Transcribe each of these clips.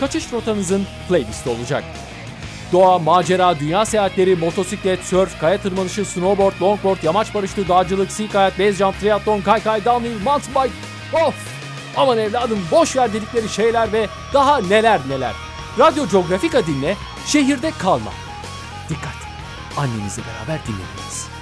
kaçış rotanızın playlisti olacak. Doğa, macera, dünya seyahatleri, motosiklet, surf, kaya tırmanışı, snowboard, longboard, yamaç paraşütü, dağcılık, sea kayak, base jump, triatlon, kaykay, downhill, mountain bike. Of! Aman evladım boş ver dedikleri şeyler ve daha neler neler. Radyo Geografika dinle, şehirde kalma. Dikkat! Annenizle beraber dinlemeliyiz.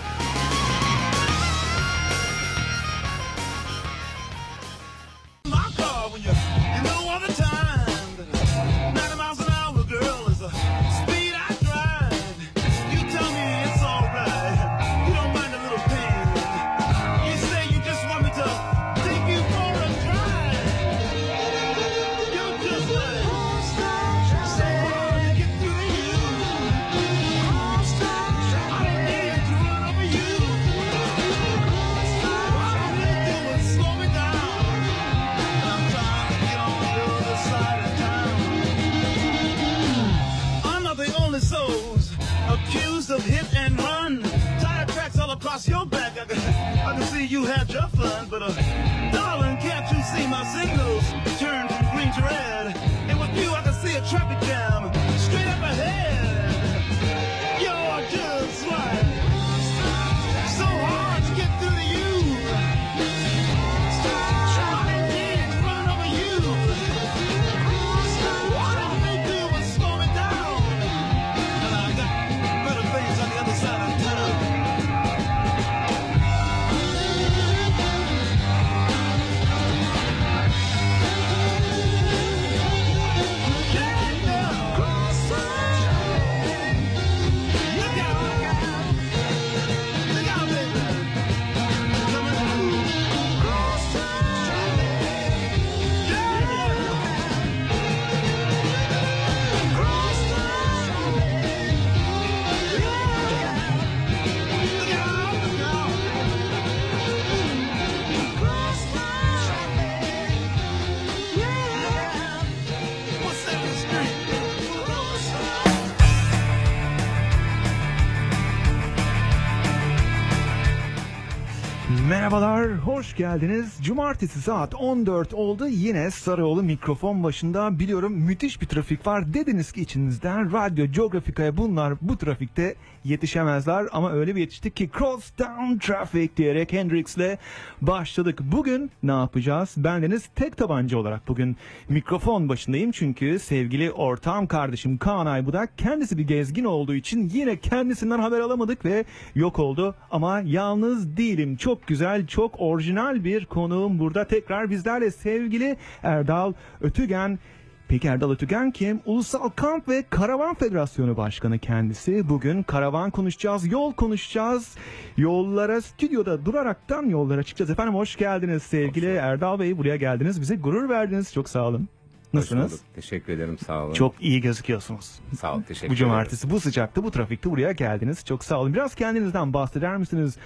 Merhabalar, hoş geldiniz. Cumartesi saat 14 oldu. Yine Sarıoğlu mikrofon başında. Biliyorum müthiş bir trafik var. Dediniz ki içinizden Radyo Geografika'ya bunlar bu trafikte yetişemezler. Ama öyle bir yetiştik ki Cross Town Traffic diyerek Hendrix'le başladık. Bugün ne yapacağız? Bendeniz tek tabanca olarak bugün mikrofon başındayım. Çünkü sevgili ortağım kardeşim Kaan Aybudak kendisi bir gezgin olduğu için yine kendisinden haber alamadık ve yok oldu. Ama yalnız değilim. Çok güzel, çok orijinal bir konuğum burada tekrar bizlerle sevgili Erdal Ötügen. Peki Erdal Ötügen kim? Ulusal Kamp ve Karavan Federasyonu Başkanı kendisi. Bugün karavan konuşacağız, yol konuşacağız. Yollara stüdyoda duraraktan yollara çıkacağız. Efendim hoş geldiniz sevgili Erdal Bey. Buraya geldiniz. Bize gurur verdiniz. Çok sağ olun. Hoş Nasılsınız? Teşekkür ederim. Sağ olun. Çok iyi gözüküyorsunuz. sağ ol. Teşekkür Bu ederim. cumartesi, bu sıcakta, bu trafikte buraya geldiniz. Çok sağ olun. Biraz kendinizden bahseder misiniz?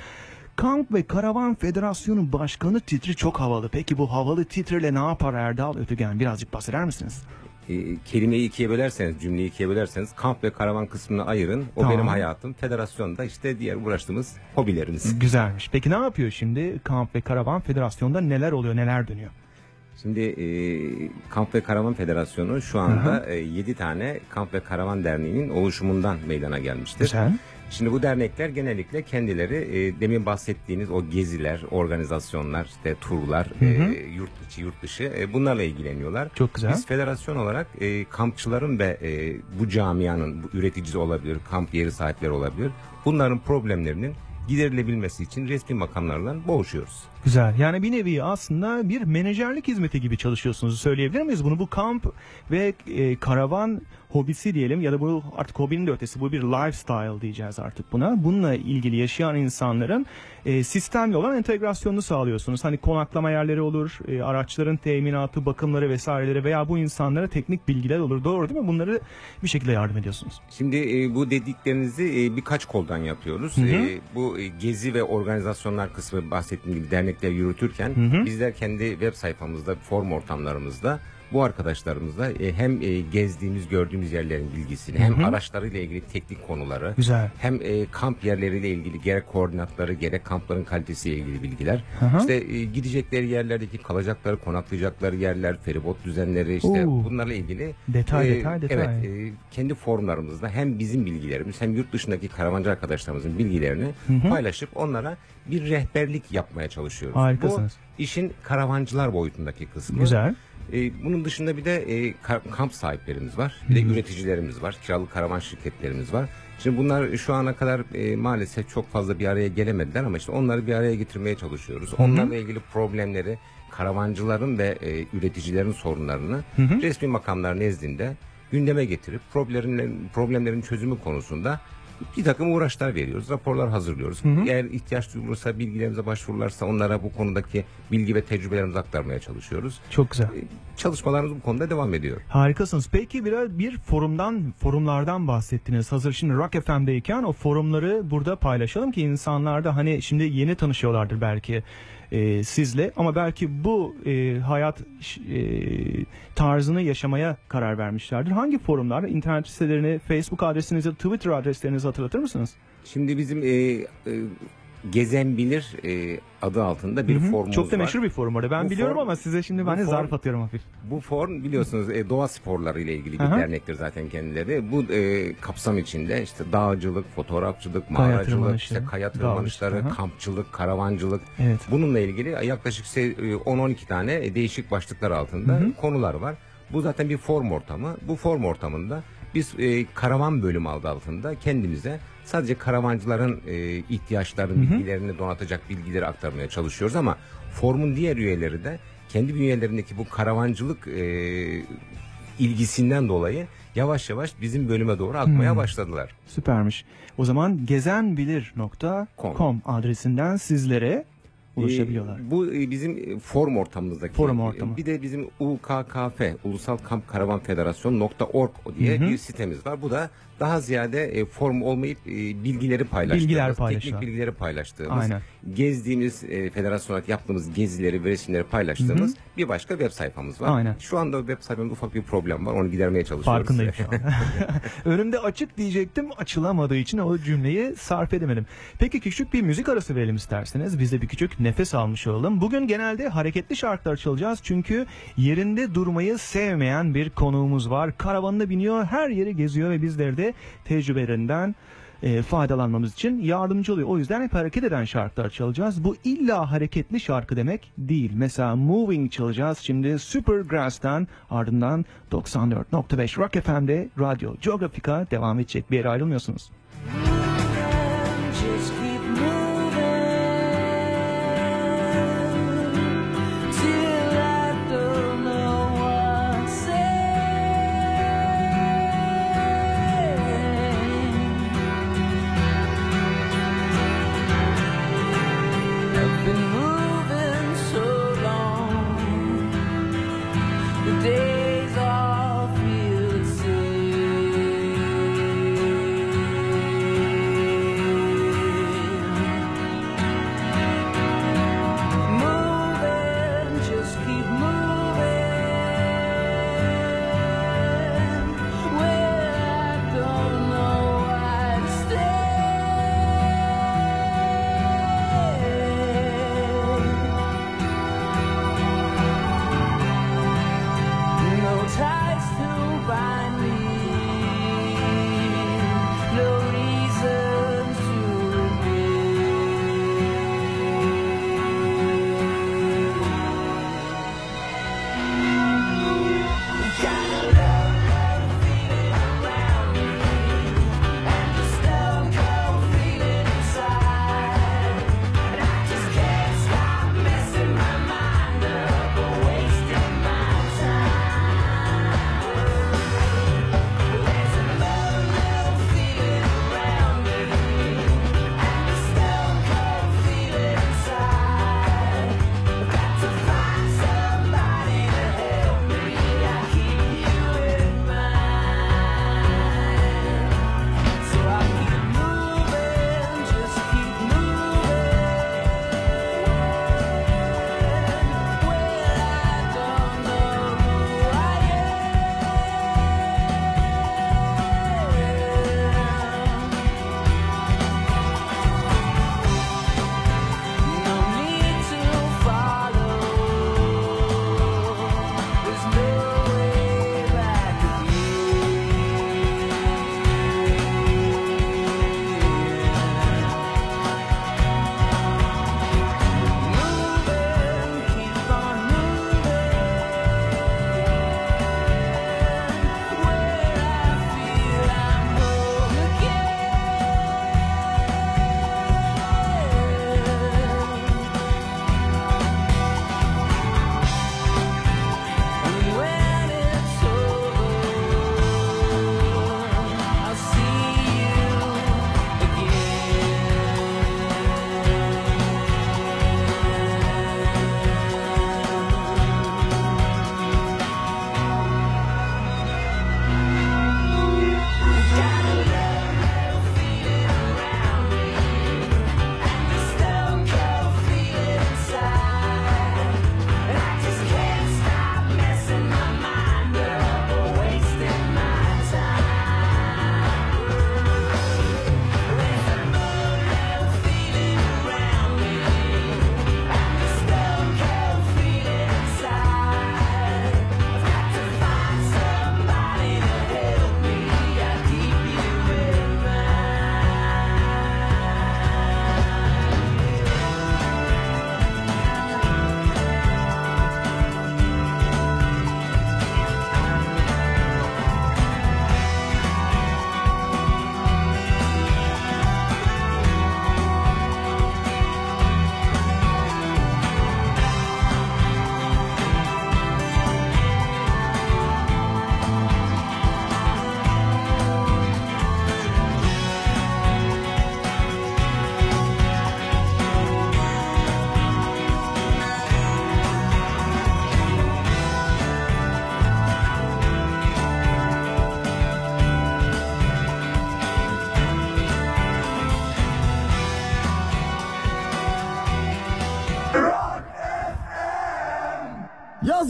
Kamp ve Karavan Federasyonu Başkanı titri çok havalı. Peki bu havalı titrle ne yapar Erdal Ötügen? Birazcık bahseder misiniz? Ee, kelimeyi ikiye bölerseniz, cümleyi ikiye bölerseniz kamp ve karavan kısmını ayırın. O Tamam. benim hayatım. Federasyonda işte diğer uğraştığımız hobilerimiz. Güzelmiş. Peki ne yapıyor şimdi Kamp ve Karavan Federasyonu'nda neler oluyor, neler dönüyor? Şimdi e, Kamp ve Karavan Federasyonu şu anda 7 tane Kamp ve Karavan Derneği'nin oluşumundan meydana gelmiştir. Güzel. Şimdi bu dernekler genellikle kendileri e, demin bahsettiğiniz o geziler, organizasyonlar, işte turlar, e, yurt içi, yurt dışı e, bunlarla ilgileniyorlar. Çok güzel. Biz federasyon olarak e, kampçıların ve e, bu camianın bu üreticisi olabilir, kamp yeri sahipleri olabilir. Bunların problemlerinin giderilebilmesi için resmi makamlarla boğuşuyoruz. Güzel. Yani bir nevi aslında bir menajerlik hizmeti gibi çalışıyorsunuz. Söyleyebilir miyiz bunu? Bu kamp ve e, karavan hobisi diyelim ya da bu artık hobinin de ötesi bu bir lifestyle diyeceğiz artık buna. Bununla ilgili yaşayan insanların e, sistemli olan entegrasyonunu sağlıyorsunuz. Hani konaklama yerleri olur, e, araçların teminatı, bakımları vesaireleri veya bu insanlara teknik bilgiler olur. Doğru değil mi? Bunları bir şekilde yardım ediyorsunuz. Şimdi e, bu dediklerinizi e, birkaç koldan yapıyoruz. Hı hı. E, bu e, gezi ve organizasyonlar kısmı bahsettiğim gibi dernekler yürütürken Hı hı. bizler kendi web sayfamızda, form ortamlarımızda bu arkadaşlarımızla e, hem e, gezdiğimiz, gördüğümüz yerlerin bilgisini, hem hı. araçlarıyla ilgili teknik konuları, Güzel. hem e, kamp yerleriyle ilgili gerek koordinatları, gerek kampların kalitesiyle ilgili bilgiler, Hı hı. işte e, gidecekleri yerlerdeki kalacakları, konaklayacakları yerler, feribot düzenleri, işte Oo. bunlarla ilgili Detay, ee, detay, detay. Evet, e, kendi forumlarımızda hem bizim bilgilerimiz hem yurt dışındaki karavancı arkadaşlarımızın bilgilerini paylaşıp onlara bir rehberlik yapmaya çalışıyoruz. Harikasınız. Bu işin karavancılar boyutundaki kısmı. Güzel. E, bunun dışında bir de e, ka- kamp sahiplerimiz var. Bir de üreticilerimiz var. Kiralık karavan şirketlerimiz var. Şimdi bunlar şu ana kadar e, maalesef çok fazla bir araya gelemediler ama işte onları bir araya getirmeye çalışıyoruz. Onlarla ilgili problemleri, karavancıların ve e, üreticilerin sorunlarını resmi makamlar nezdinde gündeme getirip problemlerin, problemlerin çözümü konusunda bir takım uğraşlar veriyoruz. Raporlar hazırlıyoruz. Eğer ihtiyaç duyulursa bilgilerimize başvurularsa onlara bu konudaki bilgi ve tecrübelerimizi aktarmaya çalışıyoruz. Çok güzel. E, Çalışmalarımız bu konuda devam ediyor. Harikasınız. Peki biraz bir forumdan, forumlardan bahsettiniz. Hazır şimdi Rock FM'deyken o forumları burada paylaşalım ki insanlar da hani şimdi yeni tanışıyorlardır belki e, sizle ama belki bu e, hayat e, tarzını yaşamaya karar vermişlerdir. Hangi forumlar? İnternet sitelerini, Facebook adresinizi, Twitter adreslerinizi hatırlatır mısınız? Şimdi bizim e, e, Gezen Bilir e, adı altında bir Hı hı. formumuz Çok da var. meşhur bir forum orada. Ben Bu biliyorum form- ama size şimdi ben de form- zarf atıyorum hafif. Bu form biliyorsunuz e, doğa sporları ile ilgili bir Aha. dernektir zaten kendileri. Bu e, kapsam içinde işte dağcılık, fotoğrafçılık, mağaracılık, işte kaya tırmanışları, aha. kampçılık, karavancılık. Evet. Bununla ilgili yaklaşık se- e, 10-12 tane e, değişik başlıklar altında konular var. Bu zaten bir form ortamı. Bu form ortamında biz e, karavan bölümü adı altında kendimize sadece karavancıların e, ihtiyaçlarını, bilgilerini donatacak bilgileri aktarmaya çalışıyoruz ama formun diğer üyeleri de kendi bünyelerindeki bu karavancılık e, ilgisinden dolayı yavaş yavaş bizim bölüme doğru akmaya başladılar. Süpermiş. O zaman gezenbilir.com adresinden sizlere ulaşabiliyorlar. Ee, bu e, bizim e, forum ortamımızdaki. Forum ortamı. Bir de bizim UKKF, Ulusal Kamp Karavan Federasyon.org diye bir sitemiz var. Bu da daha ziyade e, forum olmayıp e, bilgileri paylaştığımız, Bilgiler teknik paylaşılan. bilgileri paylaştığımız, Aynen. Gezdiğimiz, e, federasyon olarak yaptığımız gezileri ve resimleri paylaştığımız bir başka web sayfamız var. Aynen. Şu anda web sayfamda ufak bir problem var. Onu gidermeye çalışıyoruz. Farkındayım şu an. Önümde açık diyecektim açılamadığı için o cümleyi sarf edemedim. Peki küçük bir müzik arası verelim isterseniz. Biz de bir küçük nefes almış olalım. Bugün genelde hareketli şarkılar çalacağız. Çünkü yerinde durmayı sevmeyen bir konuğumuz var. Karavanına biniyor, her yeri geziyor ve bizleri de tecrübelerinden e, faydalanmamız için yardımcı oluyor. O yüzden hep hareket eden şarkılar çalacağız. Bu illa hareketli şarkı demek değil. Mesela Moving çalacağız. Şimdi Supergrass'tan ardından 94.5 Rock FM'de Radyo Geografika devam edecek. Bir yere ayrılmıyorsunuz. Moving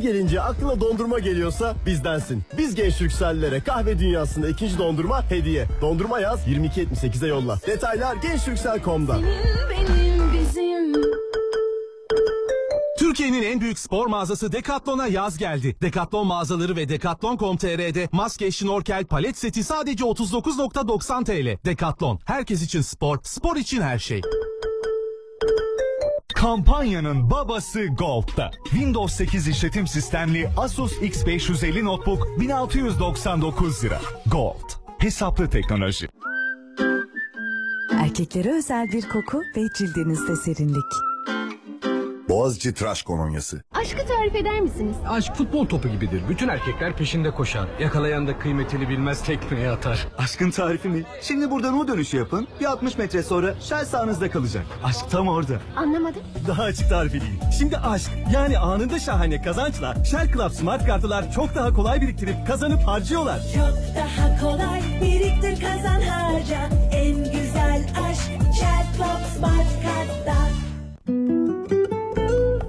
gelince aklına dondurma geliyorsa bizdensin. Biz genç Türksellilere kahve dünyasında ikinci dondurma hediye. Dondurma yaz 22.78'e yolla. Detaylar benim bizim Türkiye'nin en büyük spor mağazası Decathlon'a yaz geldi. Decathlon mağazaları ve Decathlon.com.tr'de maske, şnorkel, palet seti sadece 39.90 TL. Decathlon, herkes için spor, spor için her şey. Kampanyanın babası Gold'da. Windows 8 işletim sistemli Asus X550 Notebook 1699 lira. Gold. Hesaplı teknoloji. Erkeklere özel bir koku ve cildinizde serinlik. Boğaziçi Tıraş Kolonyası. Aşkı tarif eder misiniz? Aşk futbol topu gibidir. Bütün erkekler peşinde koşar. Yakalayan da kıymetini bilmez tekmeye atar. Aşkın tarifi mi? Şimdi buradan o dönüşü yapın. Bir 60 metre sonra Shell sahanızda kalacak. Aşk tam orada. Anlamadım. Daha açık tarifi değil. Şimdi aşk yani anında şahane kazançla Shell Club Smart kartılar çok daha kolay biriktirip kazanıp harcıyorlar. Çok daha kolay biriktir kazan harca. En güzel aşk Chatbox Smart Kart'ta.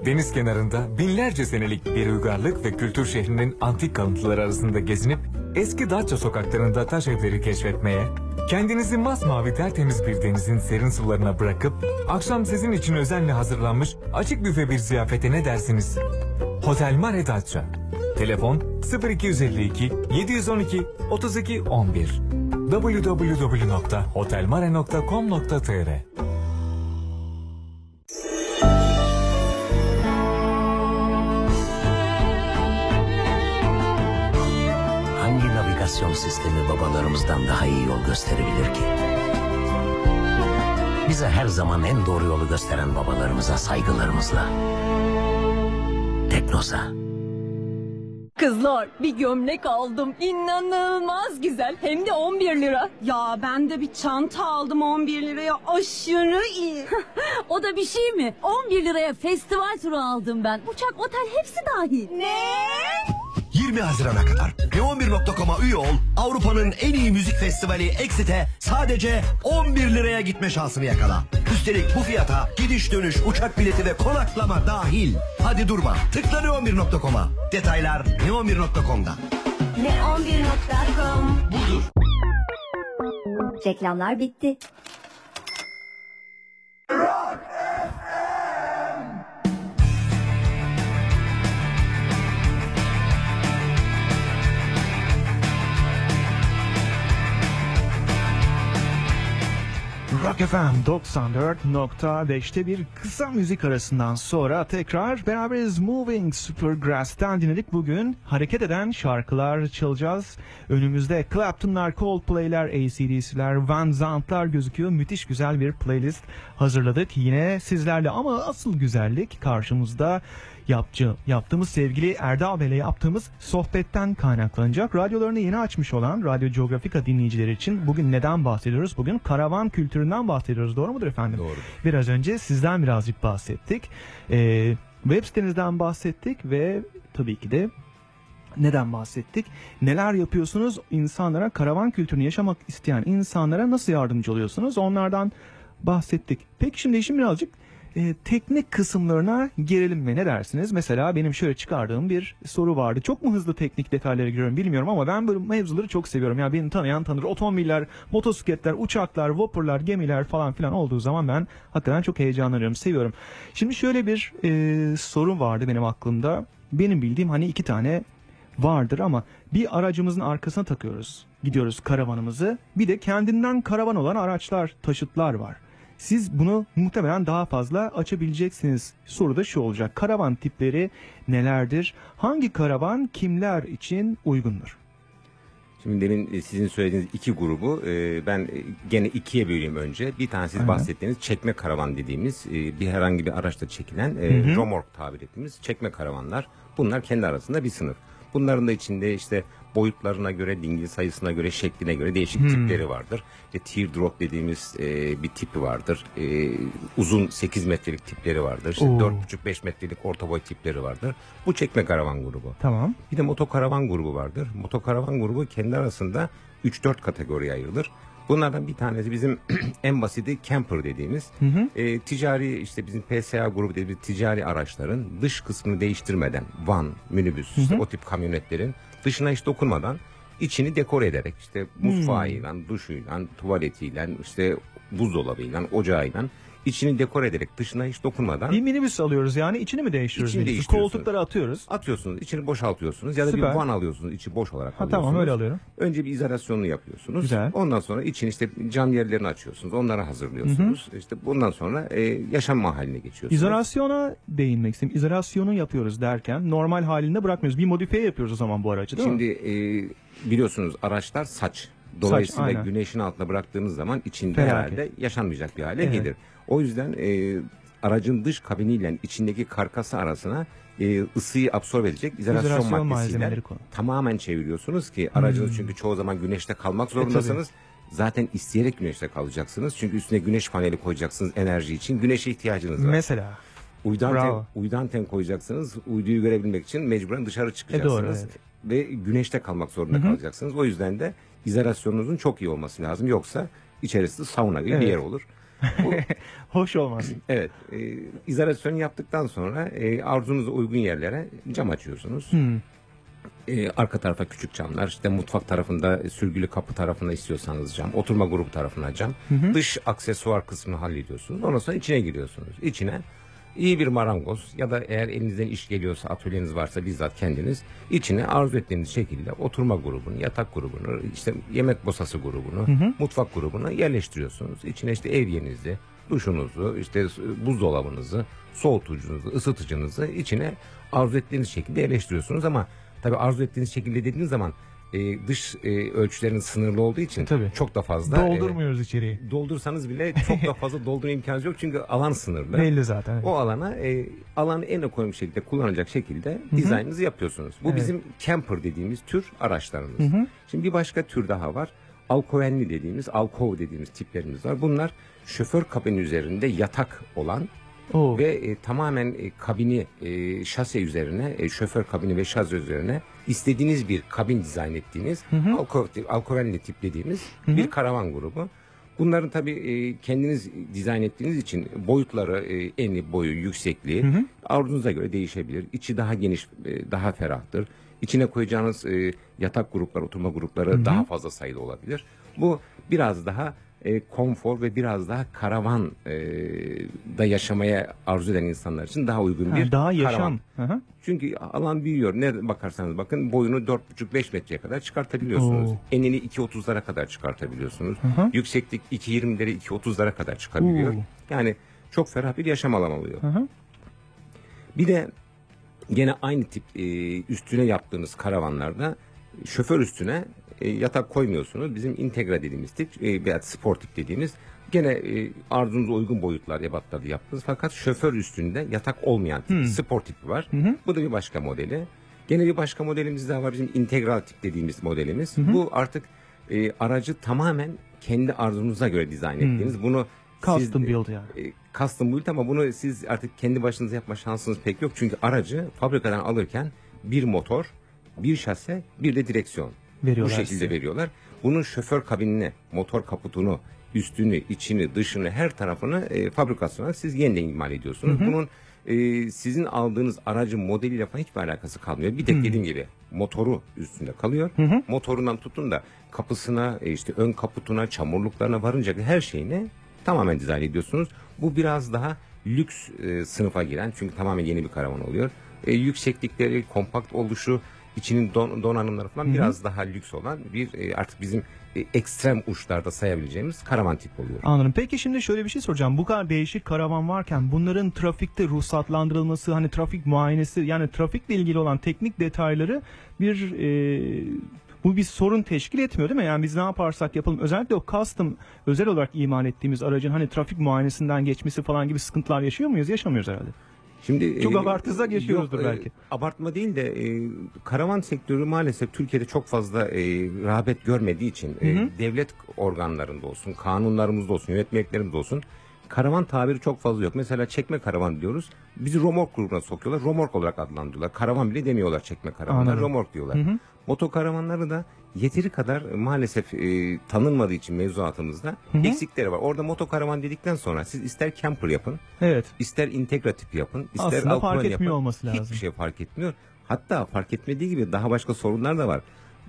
Deniz kenarında binlerce senelik bir uygarlık ve kültür şehrinin antik kalıntıları arasında gezinip eski Datça sokaklarında taş evleri keşfetmeye, kendinizi masmavi tertemiz bir denizin serin sularına bırakıp akşam sizin için özenle hazırlanmış açık büfe bir ziyafete ne dersiniz? Hotel Mare Datça. Telefon 0252 712 32 11 www.hotelmare.com.tr navigasyon sistemi babalarımızdan daha iyi yol gösterebilir ki? Bize her zaman en doğru yolu gösteren babalarımıza saygılarımızla. Teknosa. Kızlar bir gömlek aldım. İnanılmaz güzel. Hem de 11 lira. Ya ben de bir çanta aldım 11 liraya. Aşırı iyi. o da bir şey mi? 11 liraya festival turu aldım ben. Uçak, otel hepsi dahil. Ne? 20 Haziran'a kadar Neon1.com'a üye ol. Avrupa'nın en iyi müzik festivali Exit'e sadece 11 liraya gitme şansını yakala. Üstelik bu fiyata gidiş dönüş uçak bileti ve konaklama dahil. Hadi durma. Tıkla Neon1.com'a. Detaylar Neon1.com'da. Ne11.com Reklamlar bitti. Rock FM 94.5'te bir kısa müzik arasından sonra tekrar beraberiz Moving Supergrass'ten dinledik. Bugün hareket eden şarkılar çalacağız. Önümüzde Clapton'lar, Coldplay'ler, ACDC'ler, Van Zant'lar gözüküyor. Müthiş güzel bir playlist hazırladık yine sizlerle ama asıl güzellik karşımızda yapçı, yaptığımız sevgili Erdal Bey'le yaptığımız sohbetten kaynaklanacak. Radyolarını yeni açmış olan Radyo Geografika dinleyicileri için bugün neden bahsediyoruz? Bugün karavan kültüründen bahsediyoruz. Doğru mudur efendim? Doğru. Biraz önce sizden birazcık bahsettik. Ee, web sitenizden bahsettik ve tabii ki de neden bahsettik? Neler yapıyorsunuz? İnsanlara karavan kültürünü yaşamak isteyen insanlara nasıl yardımcı oluyorsunuz? Onlardan bahsettik. Peki şimdi işin birazcık e, teknik kısımlarına gelelim mi? Ne dersiniz? Mesela benim şöyle çıkardığım bir soru vardı. Çok mu hızlı teknik detaylara giriyorum bilmiyorum ama ben böyle mevzuları çok seviyorum. Yani beni tanıyan tanır. Otomobiller, motosikletler, uçaklar, vapurlar, gemiler falan filan olduğu zaman ben hakikaten çok heyecanlanıyorum, seviyorum. Şimdi şöyle bir e, soru vardı benim aklımda. Benim bildiğim hani iki tane vardır ama bir aracımızın arkasına takıyoruz. Gidiyoruz karavanımızı. Bir de kendinden karavan olan araçlar, taşıtlar var. Siz bunu muhtemelen daha fazla açabileceksiniz. Soru da şu olacak. Karavan tipleri nelerdir? Hangi karavan kimler için uygundur? Şimdi demin e, sizin söylediğiniz iki grubu e, ben e, gene ikiye böleyim önce. Bir tanesi Aynen. bahsettiğiniz çekme karavan dediğimiz bir herhangi bir araçta çekilen Hı hı. romork tabir ettiğimiz çekme karavanlar. Bunlar kendi arasında bir sınıf. Bunların da içinde işte boyutlarına göre, dingil sayısına göre, şekline göre değişik Hmm. tipleri vardır. İşte teardrop dediğimiz e, bir tipi vardır. E, uzun 8 metrelik tipleri vardır. İşte Oo. 4,5-5 metrelik orta boy tipleri vardır. Bu çekme karavan grubu. Tamam. Bir de motokaravan grubu vardır. Motokaravan grubu kendi arasında 3-4 kategoriye ayrılır. Bunlardan bir tanesi bizim en basiti camper dediğimiz Hı hı. e, ticari işte bizim PSA grubu dediğimiz ticari araçların dış kısmını değiştirmeden van, minibüs, işte hı. o tip kamyonetlerin dışına hiç dokunmadan içini dekore ederek işte mutfağıyla, duşuyla, tuvaletiyle, işte buzdolabıyla, ocağıyla içini dekore ederek dışına hiç dokunmadan Bir minibüs alıyoruz yani içini mi değiştiriyoruz? İçini minibüsün? değiştiriyorsunuz. Koltukları atıyoruz. atıyorsunuz, içini boşaltıyorsunuz ya da Süper. bir van alıyorsunuz, içi boş olarak Ha alıyorsunuz. tamam öyle alıyorum. Önce bir izolasyonunu yapıyorsunuz. Güzel. Ondan sonra için işte cam yerlerini açıyorsunuz. Onları hazırlıyorsunuz. İşte bundan sonra e, yaşam mahalline geçiyorsunuz. İzolasyona değinmek istedim. İzolasyonu yapıyoruz derken normal halinde bırakmıyoruz. Bir modifiye yapıyoruz o zaman bu aracı değil mi? Şimdi e, biliyorsunuz araçlar saç. Dolayısıyla aynen. güneşin altında bıraktığınız zaman içinde Felaket. herhalde yaşanmayacak bir hale Evet. gelir. O yüzden e, aracın dış kabiniyle içindeki karkası arasına e, ısıyı absorbe edecek izolasyon, İzolasyon maddesiyle tamamen çeviriyorsunuz ki aracınız Hmm. çünkü çoğu zaman güneşte kalmak E, zorundasınız. Zaten isteyerek güneşte kalacaksınız. Çünkü üstüne güneş paneli koyacaksınız enerji için. Güneşe ihtiyacınız var. Mesela. Uydan Bravo. ten, uydan ten koyacaksınız. Uyduyu görebilmek için mecburen dışarı çıkacaksınız. E, doğru, evet. Ve güneşte kalmak zorunda kalacaksınız. O yüzden de izolasyonunuzun çok iyi olması lazım. Yoksa içerisi sauna gibi bir Evet. yer olur. Bu, Hoş olmaz. evet. E, izolasyon yaptıktan sonra e, arzunuza uygun yerlere cam açıyorsunuz. Hmm. E, arka tarafa küçük camlar, işte mutfak tarafında e, sürgülü kapı tarafında istiyorsanız cam, oturma grubu tarafına cam. Dış aksesuar kısmını hallediyorsunuz. Ondan sonra içine giriyorsunuz. İçine iyi bir marangoz ya da eğer elinizden iş geliyorsa atölyeniz varsa bizzat kendiniz içine arzu ettiğiniz şekilde oturma grubunu, yatak grubunu, işte yemek bosası grubunu, mutfak grubunu yerleştiriyorsunuz. İçine işte evyenizi, duşunuzu, işte buzdolabınızı, soğutucunuzu, ısıtıcınızı içine arzu ettiğiniz şekilde yerleştiriyorsunuz ama tabii arzu ettiğiniz şekilde dediğiniz zaman e, dış e, ölçülerin sınırlı olduğu için Tabii. çok da fazla e, Doldurmuyoruz içeriği. doldursanız bile çok da fazla doldurma imkanınız yok çünkü alan sınırlı. Belli zaten. evet. O alana e, alanı en ekonomik şekilde kullanacak şekilde dizaynınızı yapıyorsunuz. Bu Evet. bizim camper dediğimiz tür araçlarımız. Şimdi bir başka tür daha var. Alkovenli dediğimiz, alkov dediğimiz tiplerimiz var. Bunlar şoför kabini üzerinde yatak olan Oo. ve e, tamamen e, kabini e, şase üzerine, e, şoför kabini ve şase üzerine istediğiniz bir kabin dizayn ettiğiniz alko, alkovenli tip dediğimiz bir karavan grubu. Bunların tabii e, kendiniz dizayn ettiğiniz için boyutları, e, eni, boyu, yüksekliği arzunuza göre değişebilir. İçi daha geniş, e, daha ferahtır. İçine koyacağınız e, yatak grupları, oturma grupları daha fazla sayıda olabilir. Bu biraz daha e, konfor ve biraz daha karavan e, da yaşamaya arzu eden insanlar için daha uygun Ha, bir daha karavan. yaşam. Hı hı. Çünkü alan büyüyor. Ne bakarsanız bakın boyunu 4,5-5 metreye kadar çıkartabiliyorsunuz. Oo. Enini 2.30'lara kadar çıkartabiliyorsunuz. hı. Yükseklik 2.20'leri 2.30'lara kadar çıkabiliyor. Oo. Yani çok ferah bir yaşam alanı oluyor. Hı. Bir de gene aynı tip e, üstüne yaptığınız karavanlarda şoför üstüne e, yatak koymuyorsunuz. Bizim integra dediğimiz tip e, veya spor tip dediğimiz gene e, arzunuza uygun boyutlar ebatlarda yaptınız. Fakat şoför üstünde yatak olmayan tip, spor tipi var. Bu da bir başka modeli. Gene bir başka modelimiz daha var bizim integral tip dediğimiz modelimiz. Bu artık e, aracı tamamen kendi arzunuza göre dizayn ettiğiniz. Bunu Custom siz- build yani. e, custom build ama bunu siz artık kendi başınıza yapma şansınız pek yok. Çünkü aracı fabrikadan alırken bir motor, bir şase, bir de direksiyon. Veriyorlar Bu şekilde size. veriyorlar. Bunun şoför kabinine, motor kaputunu, üstünü, içini, dışını, her tarafını e, fabrikasyona siz yeniden imal ediyorsunuz. Bunun e, sizin aldığınız aracın modeliyle falan hiçbir alakası kalmıyor. Bir tek dediğim gibi motoru üstünde kalıyor. Motorundan tutun da kapısına, e, işte ön kaputuna, çamurluklarına varınca her şeyini tamamen dizayn ediyorsunuz. Bu biraz daha lüks e, sınıfa giren çünkü tamamen yeni bir karavan oluyor. E, yükseklikleri, kompakt oluşu, içinin don- donanımları falan biraz daha lüks olan bir e, artık bizim e, ekstrem uçlarda sayabileceğimiz karavan tip oluyor. Anladım. Peki şimdi şöyle bir şey soracağım. Bu kadar değişik karavan varken bunların trafikte ruhsatlandırılması, hani trafik muayenesi yani trafikle ilgili olan teknik detayları bir e, bu bir sorun teşkil etmiyor değil mi? Yani biz ne yaparsak yapalım özellikle o custom özel olarak imal ettiğimiz aracın hani trafik muayenesinden geçmesi falan gibi sıkıntılar yaşıyor muyuz? Yaşamıyoruz herhalde. Şimdi Çok e, abartırsak yaşıyoruzdur yok, e, belki. abartma değil de e, karavan sektörü maalesef Türkiye'de çok fazla e, rağbet görmediği için e, devlet organlarında olsun, kanunlarımızda olsun, yönetmeliklerimizde olsun karavan tabiri çok fazla yok. Mesela çekme karavan diyoruz. Bizi romork grubuna sokuyorlar. Romork olarak adlandırıyorlar. Karavan bile demiyorlar çekme karavanlar. Anladım. Romork diyorlar. Motokaravanları da yeteri kadar maalesef e, tanınmadığı için mevzuatımızda Hı hı. eksikleri var. Orada motokaravan dedikten sonra siz ister camper yapın, Evet. ister integratif yapın, ister Aslında fark etmiyor yapın. olması lazım. Hiçbir şey fark etmiyor. Hatta fark etmediği gibi daha başka sorunlar da var.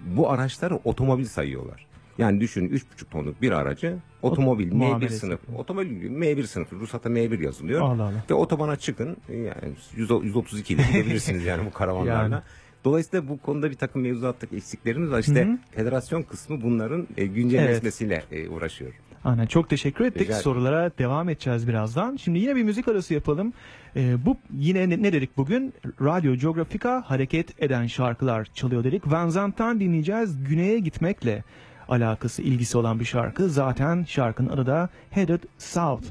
Bu araçları otomobil sayıyorlar. Yani düşün 3,5 tonluk bir aracı otomobil M1 muamelesi. sınıf. Otomobil M1 sınıfı. Ruhsata M1 yazılıyor. Allah Allah. Ve otobana çıkın yani 100 132 ile gidebilirsiniz yani bu karavanlarla. Yani. Dolayısıyla bu konuda bir takım mevzuattaki eksiklerimiz var. İşte Hı hı. federasyon kısmı bunların e, güncelleşmesiyle e, uğraşıyor. Aynen çok teşekkür ettik. Rica. Sorulara devam edeceğiz birazdan. Şimdi yine bir müzik arası yapalım. Ee, bu yine ne, ne dedik bugün? Radyo Geografika hareket eden şarkılar çalıyor dedik. Van Zant'tan dinleyeceğiz. Güney'e gitmekle alakası, ilgisi olan bir şarkı. Zaten şarkının adı da Headed South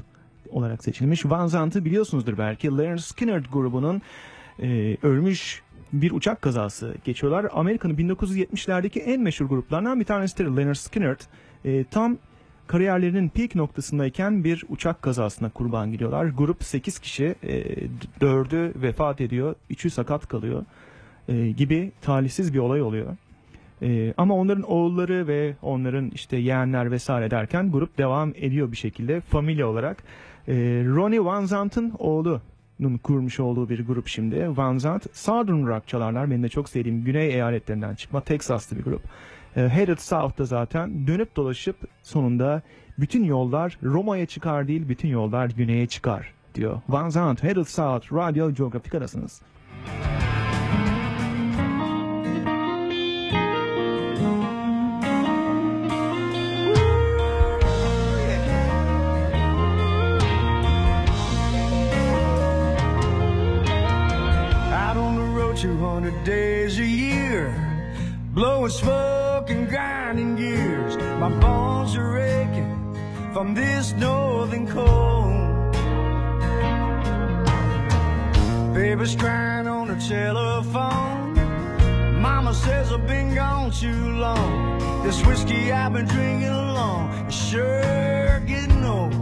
olarak seçilmiş. Van Zant'ı biliyorsunuzdur belki. Leonard Skinner grubunun e, ölmüş bir uçak kazası geçiyorlar. Amerika'nın 1970'lerdeki en meşhur gruplarından bir tanesidir Leonard Skinner. E, tam kariyerlerinin peak noktasındayken bir uçak kazasına kurban gidiyorlar. Grup 8 kişi, e, 4'ü vefat ediyor, 3'ü sakat kalıyor e, gibi talihsiz bir olay oluyor. E, ama onların oğulları ve onların işte yeğenler vesaire derken grup devam ediyor bir şekilde familya olarak. E, Ronnie Van Zant'ın oğlunun kurmuş olduğu bir grup şimdi. Van Zant Southern Rock çalarlar. Benim de çok sevdiğim güney eyaletlerinden çıkma Texaslı bir grup. E, Headed South'ta zaten dönüp dolaşıp sonunda bütün yollar Roma'ya çıkar değil bütün yollar güneye çıkar diyor. Van Zant, Headed South, Radyo Geografik arasınız. Days a year, blowing smoke and grinding gears. My bones are aching from this northern cold. Baby's crying on the telephone. Mama says I've been gone too long. This whiskey I've been drinking along is sure getting old.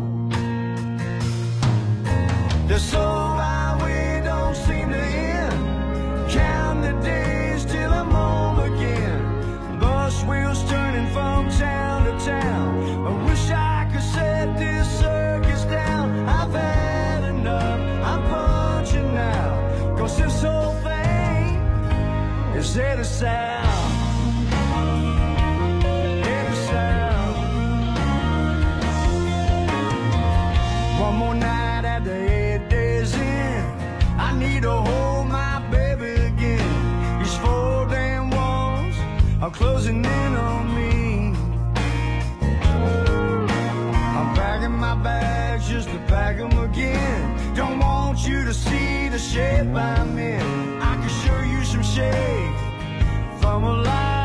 This old to end. Count the days till I'm home again. Bus wheels turning from town to town. I wish I could set this circus down. I've had enough. I'm punching now. Cause this whole thing is. Headed south. One more night at the are closing in on me. I'm packing my bags just to pack them again. Don't want you to see the shape I'm in. I can show you some shade from a live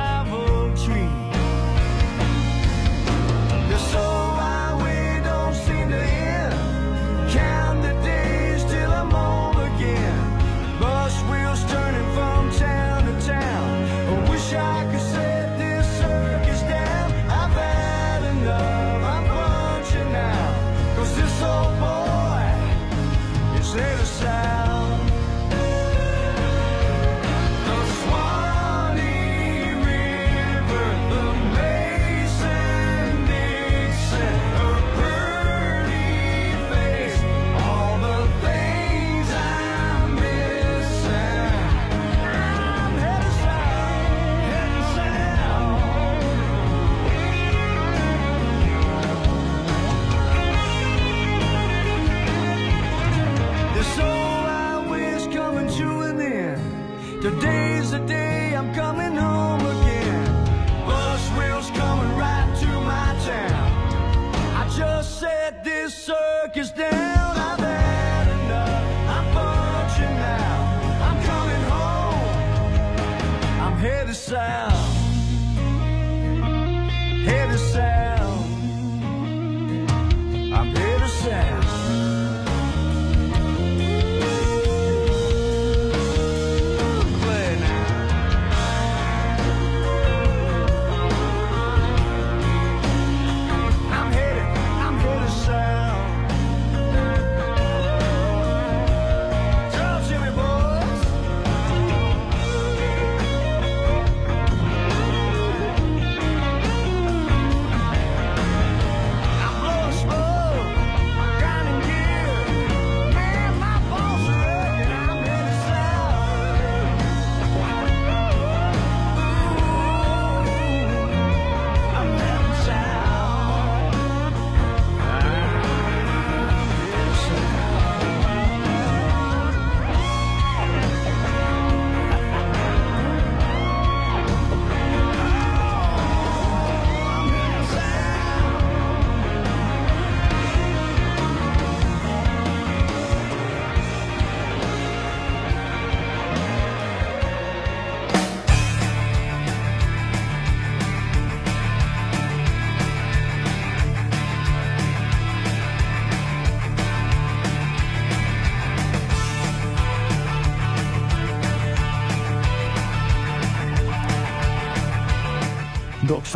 so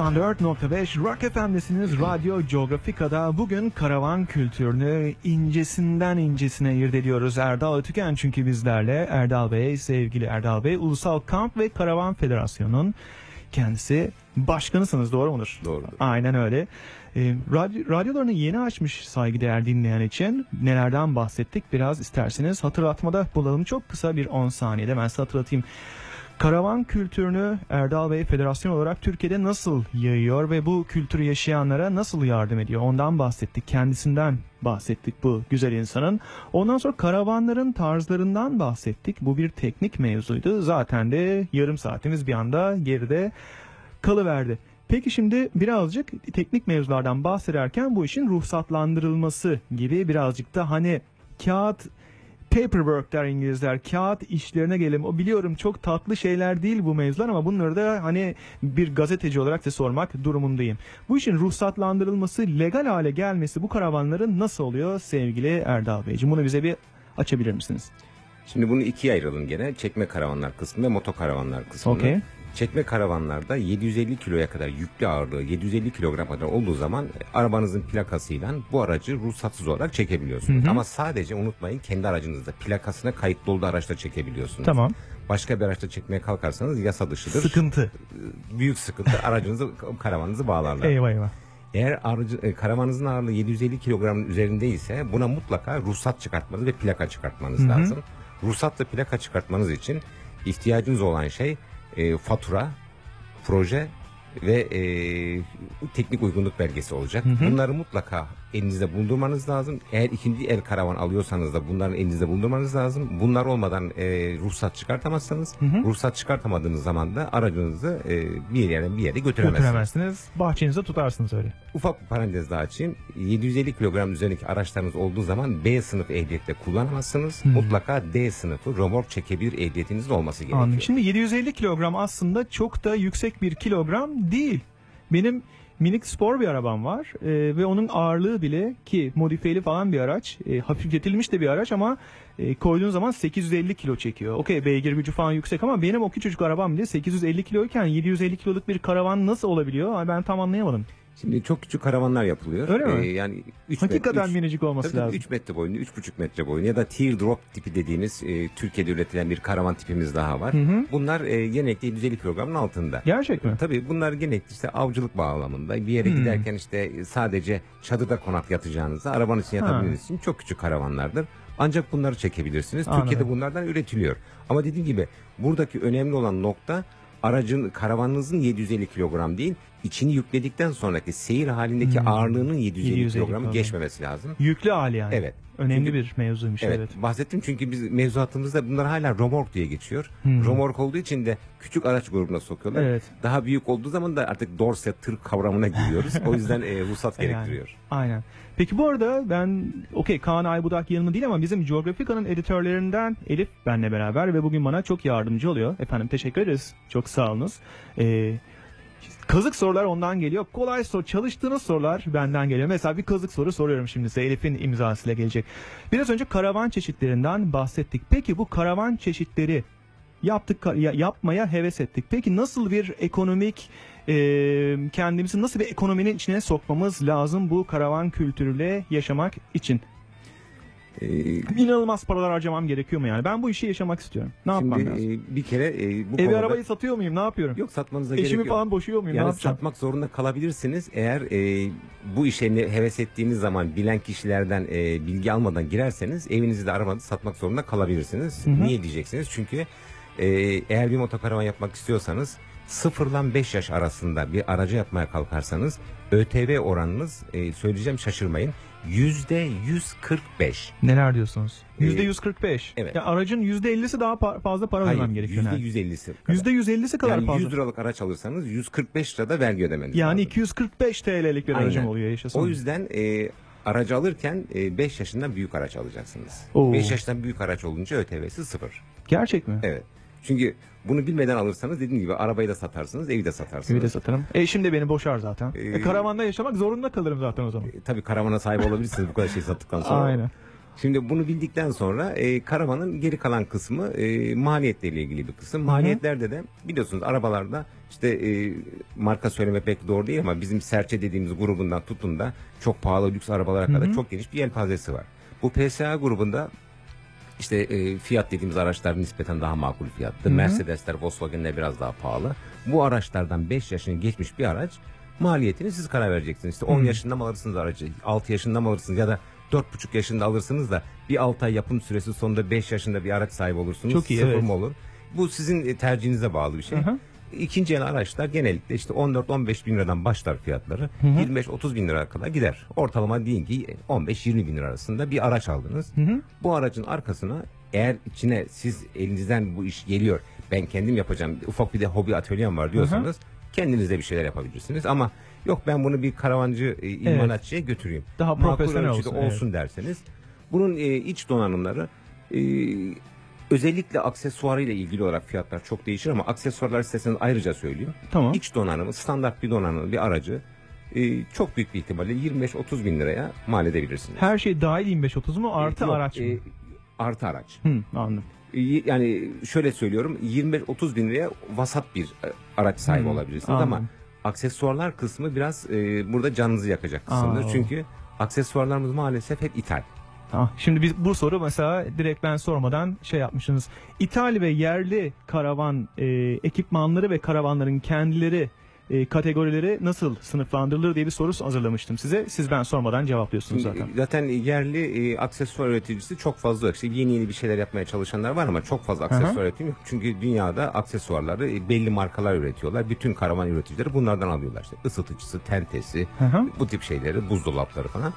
94.5 Rock FM'desiniz. Radyo Geografika'da bugün karavan kültürünü incesinden incesine irdeliyoruz. Erdal Ötüken çünkü bizlerle. Erdal Bey, sevgili Erdal Bey, Ulusal Kamp ve Karavan Federasyonu'nun kendisi başkanısınız doğru mudur? Doğrudur. Aynen öyle. Ee, radyo, radyolarını yeni açmış saygıdeğer dinleyen için nelerden bahsettik biraz isterseniz hatırlatmada bulalım. Çok kısa bir 10 saniyede ben size hatırlatayım. Karavan kültürünü Erdal Bey federasyon olarak Türkiye'de nasıl yayıyor ve bu kültürü yaşayanlara nasıl yardım ediyor? Ondan bahsettik. Kendisinden bahsettik bu güzel insanın. Ondan sonra karavanların tarzlarından bahsettik. Bu bir teknik mevzuydu. Zaten de yarım saatimiz bir anda geride kalıverdi. Peki şimdi birazcık teknik mevzulardan bahsederken bu işin ruhsatlandırılması gibi birazcık da hani kağıt paperwork der İngilizler. Kağıt işlerine gelelim. O biliyorum çok tatlı şeyler değil bu mevzular ama bunları da hani bir gazeteci olarak size sormak durumundayım. Bu işin ruhsatlandırılması, legal hale gelmesi bu karavanların nasıl oluyor sevgili Erdal Beyciğim? Bunu bize bir açabilir misiniz? Şimdi bunu ikiye ayıralım gene. Çekme karavanlar kısmı ve motokaravanlar kısmı. Okey. Çekme karavanlarda 750 kiloya kadar yüklü ağırlığı 750 kilogram kadar olduğu zaman e, arabanızın plakasıyla bu aracı ruhsatsız olarak çekebiliyorsunuz. Hı hı. Ama sadece unutmayın kendi aracınızda plakasına kayıtlı olduğu araçta çekebiliyorsunuz. Tamam. Başka bir araçta çekmeye kalkarsanız yasa dışıdır. Sıkıntı. Büyük sıkıntı. Aracınızı, karavanınızı bağlarlar. Eyvah eyvah. Eğer aracı, e, karavanınızın ağırlığı 750 kilogramın üzerindeyse buna mutlaka ruhsat çıkartmanız ve plaka çıkartmanız Hı hı. lazım. Ruhsat ve plaka çıkartmanız için ihtiyacınız olan şey e, fatura, proje ve e, teknik uygunluk belgesi olacak. Hı hı. Bunları mutlaka elinizde bulundurmanız lazım. Eğer ikinci el karavan alıyorsanız da bunların elinizde bulundurmanız lazım. Bunlar olmadan e, ruhsat çıkartamazsanız, Hı hı. ruhsat çıkartamadığınız zaman da aracınızı e, bir yere bir yere götüremezsiniz. Götüremezsiniz. Bahçenize tutarsınız öyle. Ufak bir parantez daha açayım. 750 kilogram üzerindeki araçlarınız olduğu zaman B sınıf ehliyetle kullanamazsınız. Hmm. Mutlaka D sınıfı romork çekebilir ehliyetinizin olması gerekiyor. Anladım. Şimdi 750 kilogram aslında çok da yüksek bir kilogram değil. Benim minik spor bir arabam var e, ve onun ağırlığı bile ki modifiyeli falan bir araç, e, hafifletilmiş de bir araç ama e, koyduğun zaman 850 kilo çekiyor. Okey beygir gücü falan yüksek ama benim o küçücük arabam bile 850 kiloyken 750 kiloluk bir karavan nasıl olabiliyor? Ben tam anlayamadım. Şimdi çok küçük karavanlar yapılıyor. Öyle mi? Ee, yani 3 Hakikaten minicik olması lazım. 3 metre boyunda, 3,5 metre boyunda ya da teardrop tipi dediğimiz e, Türkiye'de üretilen bir karavan tipimiz daha var. Hı hı. Bunlar e, genellikle 750 kilogramın altında. Gerçek mi? Tabii bunlar genellikle işte avcılık bağlamında bir yere Hmm. giderken işte sadece çadırda konak yatacağınızda arabanın için Ha. yatabilmeniz için çok küçük karavanlardır. Ancak bunları çekebilirsiniz. Anladım. Türkiye'de bunlardan üretiliyor. Ama dediğim gibi buradaki önemli olan nokta aracın karavanınızın 750 kilogram değil içini yükledikten sonraki seyir halindeki Hmm. ağırlığının 750, 750 kilogramı kilogram. geçmemesi lazım. Yüklü hali yani. Evet. Önemli Çünkü- bir mevzuymuş Evet, evet. bahsettim çünkü biz mevzuatımızda bunlar hala romork diye geçiyor. Hmm. Romork olduğu için de küçük araç grubuna sokuyorlar. Evet. Daha büyük olduğu zaman da artık dorse tır kavramına giriyoruz. o yüzden e, ruhsat Yani, gerektiriyor. aynen. Peki bu arada ben okey Kaan Aybudak yanımda değil ama bizim Geografika'nın editörlerinden Elif benle beraber ve bugün bana çok yardımcı oluyor. Efendim teşekkür ederiz. Çok sağ. Ee, kazık sorular ondan geliyor. Kolay soru, çalıştığınız sorular benden geliyor. Mesela bir kazık soru soruyorum şimdi size. Elif'in imzasıyla gelecek. Biraz önce karavan çeşitlerinden bahsettik. Peki bu karavan çeşitleri yaptık ya- yapmaya heves ettik. Peki nasıl bir ekonomik e, kendimizi nasıl bir ekonominin içine sokmamız lazım bu karavan kültürüyle yaşamak için? Ee, İnanılmaz paralar harcamam gerekiyor mu yani? Ben bu işi yaşamak istiyorum. Ne yapmam Şimdi lazım? e, bir kere e, bu Evi konuda arabayı satıyor muyum? Ne yapıyorum? yok satmanıza gerek Eşimi yok. falan boşuyor muyum? ne Yani yapacağım? satmak zorunda kalabilirsiniz. Eğer e, bu işe ne- heves ettiğiniz zaman bilen kişilerden e, bilgi almadan girerseniz evinizi de arabanızı satmak zorunda kalabilirsiniz. Niye diyeceksiniz? Çünkü e, eğer bir motokaravan yapmak istiyorsanız sıfırdan 5 yaş arasında bir aracı yapmaya kalkarsanız ÖTV oranınız e, söyleyeceğim şaşırmayın yüzde 145. Neler diyorsunuz? Ee, Yüzde 145. evet. Ya aracın yüzde 50'si daha pa- fazla para ödemem gerekiyor. yüzde yani. 150'si. kadar. Yüzde 150'si kadar yani fazla. 100 liralık araç alırsanız 145 lirada vergi ödemeniz yani lazım. 245 TL'lik bir aracım Aynen. oluyor yaşasın. O yüzden e, aracı alırken 5 yaşından büyük araç alacaksınız. Oo. 5 yaştan büyük araç olunca ÖTV'si sıfır. Gerçek mi? Evet. Çünkü bunu bilmeden alırsanız dediğim gibi arabayı da satarsınız, evi de satarsınız. Evi de satarım. E şimdi beni boşar zaten. Ee, E, karavanda yaşamak zorunda kalırım zaten o zaman. E, Tabii karavana sahip olabilirsiniz bu kadar şey sattıktan sonra. Aynen. Şimdi bunu bildikten sonra e, karavanın geri kalan kısmı e, maliyetleriyle ilgili bir kısım. Maliyetlerde de biliyorsunuz arabalarda işte e, marka söyleme pek doğru değil ama bizim serçe dediğimiz grubundan tutun da çok pahalı lüks arabalara kadar çok geniş bir yelpazesi var. Bu PSA grubunda işte e, fiyat dediğimiz araçlar nispeten daha makul fiyatlı. Mercedesler, Volkswagen'ler biraz daha pahalı. Bu araçlardan 5 yaşını geçmiş bir araç maliyetini siz karar vereceksiniz. İşte 10 yaşında mı alırsınız aracı, 6 yaşında mı alırsınız ya da 4,5 yaşında alırsınız da bir 6 ay yapım süresi sonunda 5 yaşında bir araç sahibi olursunuz. Çok iyi, Sıfır evet. mı olur? Bu sizin e, tercihinize bağlı bir şey. Hı hı. İkinci el araçlar genellikle işte 14-15 bin liradan başlar fiyatları. 25-30 bin liraya kadar gider. Ortalama deyin ki 15-20 bin lira arasında bir araç aldınız. Bu aracın arkasına eğer içine siz elinizden bu iş geliyor ben kendim yapacağım ufak bir de hobi atölyem var diyorsanız kendiniz de bir şeyler yapabilirsiniz ama yok ben bunu bir karavancı e, imalatçıya götüreyim. Daha Makul profesyonel ölçüde olsun, olsun derseniz bunun e, iç donanımları e, özellikle aksesuarıyla ilgili olarak fiyatlar çok değişir ama aksesuarlar isterseniz ayrıca söyleyeyim. Tamam. İç donanımı standart bir donanımı bir aracı e, çok büyük bir ihtimalle 25-30 bin liraya mal edebilirsiniz. Her şey dahil 25-30 mu artı Yok, araç mı? e, artı araç. Hı, anladım. E, Yani şöyle söylüyorum 25-30 bin liraya vasat bir e, araç sahibi Hmm, olabilirsiniz ama anladım. aksesuarlar kısmı biraz e, burada canınızı yakacak kısımdır. Aa. Çünkü aksesuarlarımız maalesef hep ithal. Tamam. Şimdi biz bu soru mesela direkt ben sormadan şey yapmışsınız. İthal ve yerli karavan e, ekipmanları ve karavanların kendileri e, kategorileri nasıl sınıflandırılır diye bir soru hazırlamıştım size. Siz ben sormadan cevaplıyorsunuz Şimdi zaten. zaten yerli e, aksesuar üreticisi çok fazla yok. İşte yeni yeni bir şeyler yapmaya çalışanlar var ama çok fazla aksesuar üretimi yok. Çünkü dünyada aksesuarları e, belli markalar üretiyorlar. Bütün karavan üreticileri bunlardan alıyorlar. İşte ısıtıcısı, tentesi, Hı hı. bu tip şeyleri, buzdolapları falan.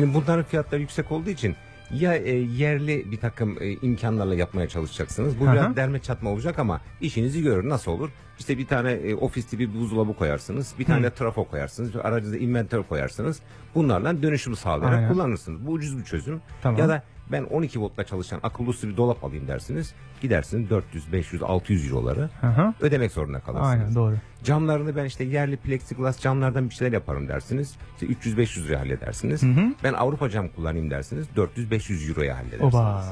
Şimdi bunların fiyatları yüksek olduğu için ya e, yerli bir takım e, imkanlarla yapmaya çalışacaksınız. Bu Hı hı. biraz derme çatma olacak ama işinizi görür. Nasıl olur? İşte bir tane e, ofis tipi buzdolabı koyarsınız. Bir tane de trafo koyarsınız. Aracınıza inventör koyarsınız. Bunlarla dönüşüm sağlayarak Aynen. kullanırsınız. Bu ucuz bir çözüm. Tamam. Ya da ben 12 voltla çalışan akıllı bir dolap alayım dersiniz. Gidersiniz 400, 500, 600 euroları hı. ödemek zorunda kalırsınız. Aynen doğru. Camlarını ben işte yerli plexiglas camlardan bir şeyler yaparım dersiniz. İşte 300-500 liraya halledersiniz. Hı hı. Ben Avrupa cam kullanayım dersiniz. 400-500 euroya halledersiniz. Oba.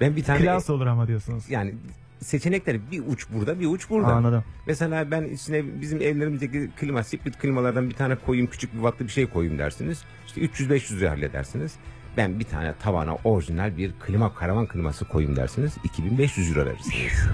Ben bir tane Klas olur ama diyorsunuz. yani seçenekler bir uç burada bir uç burada. Anladım. Mesela ben içine bizim evlerimizdeki klima, split klimalardan bir tane koyayım küçük bir wattlı bir şey koyayım dersiniz. İşte 300-500 liraya halledersiniz. Ben bir tane tavana orijinal bir klima karavan kliması koyayım dersiniz. 2500 euro verirsiniz.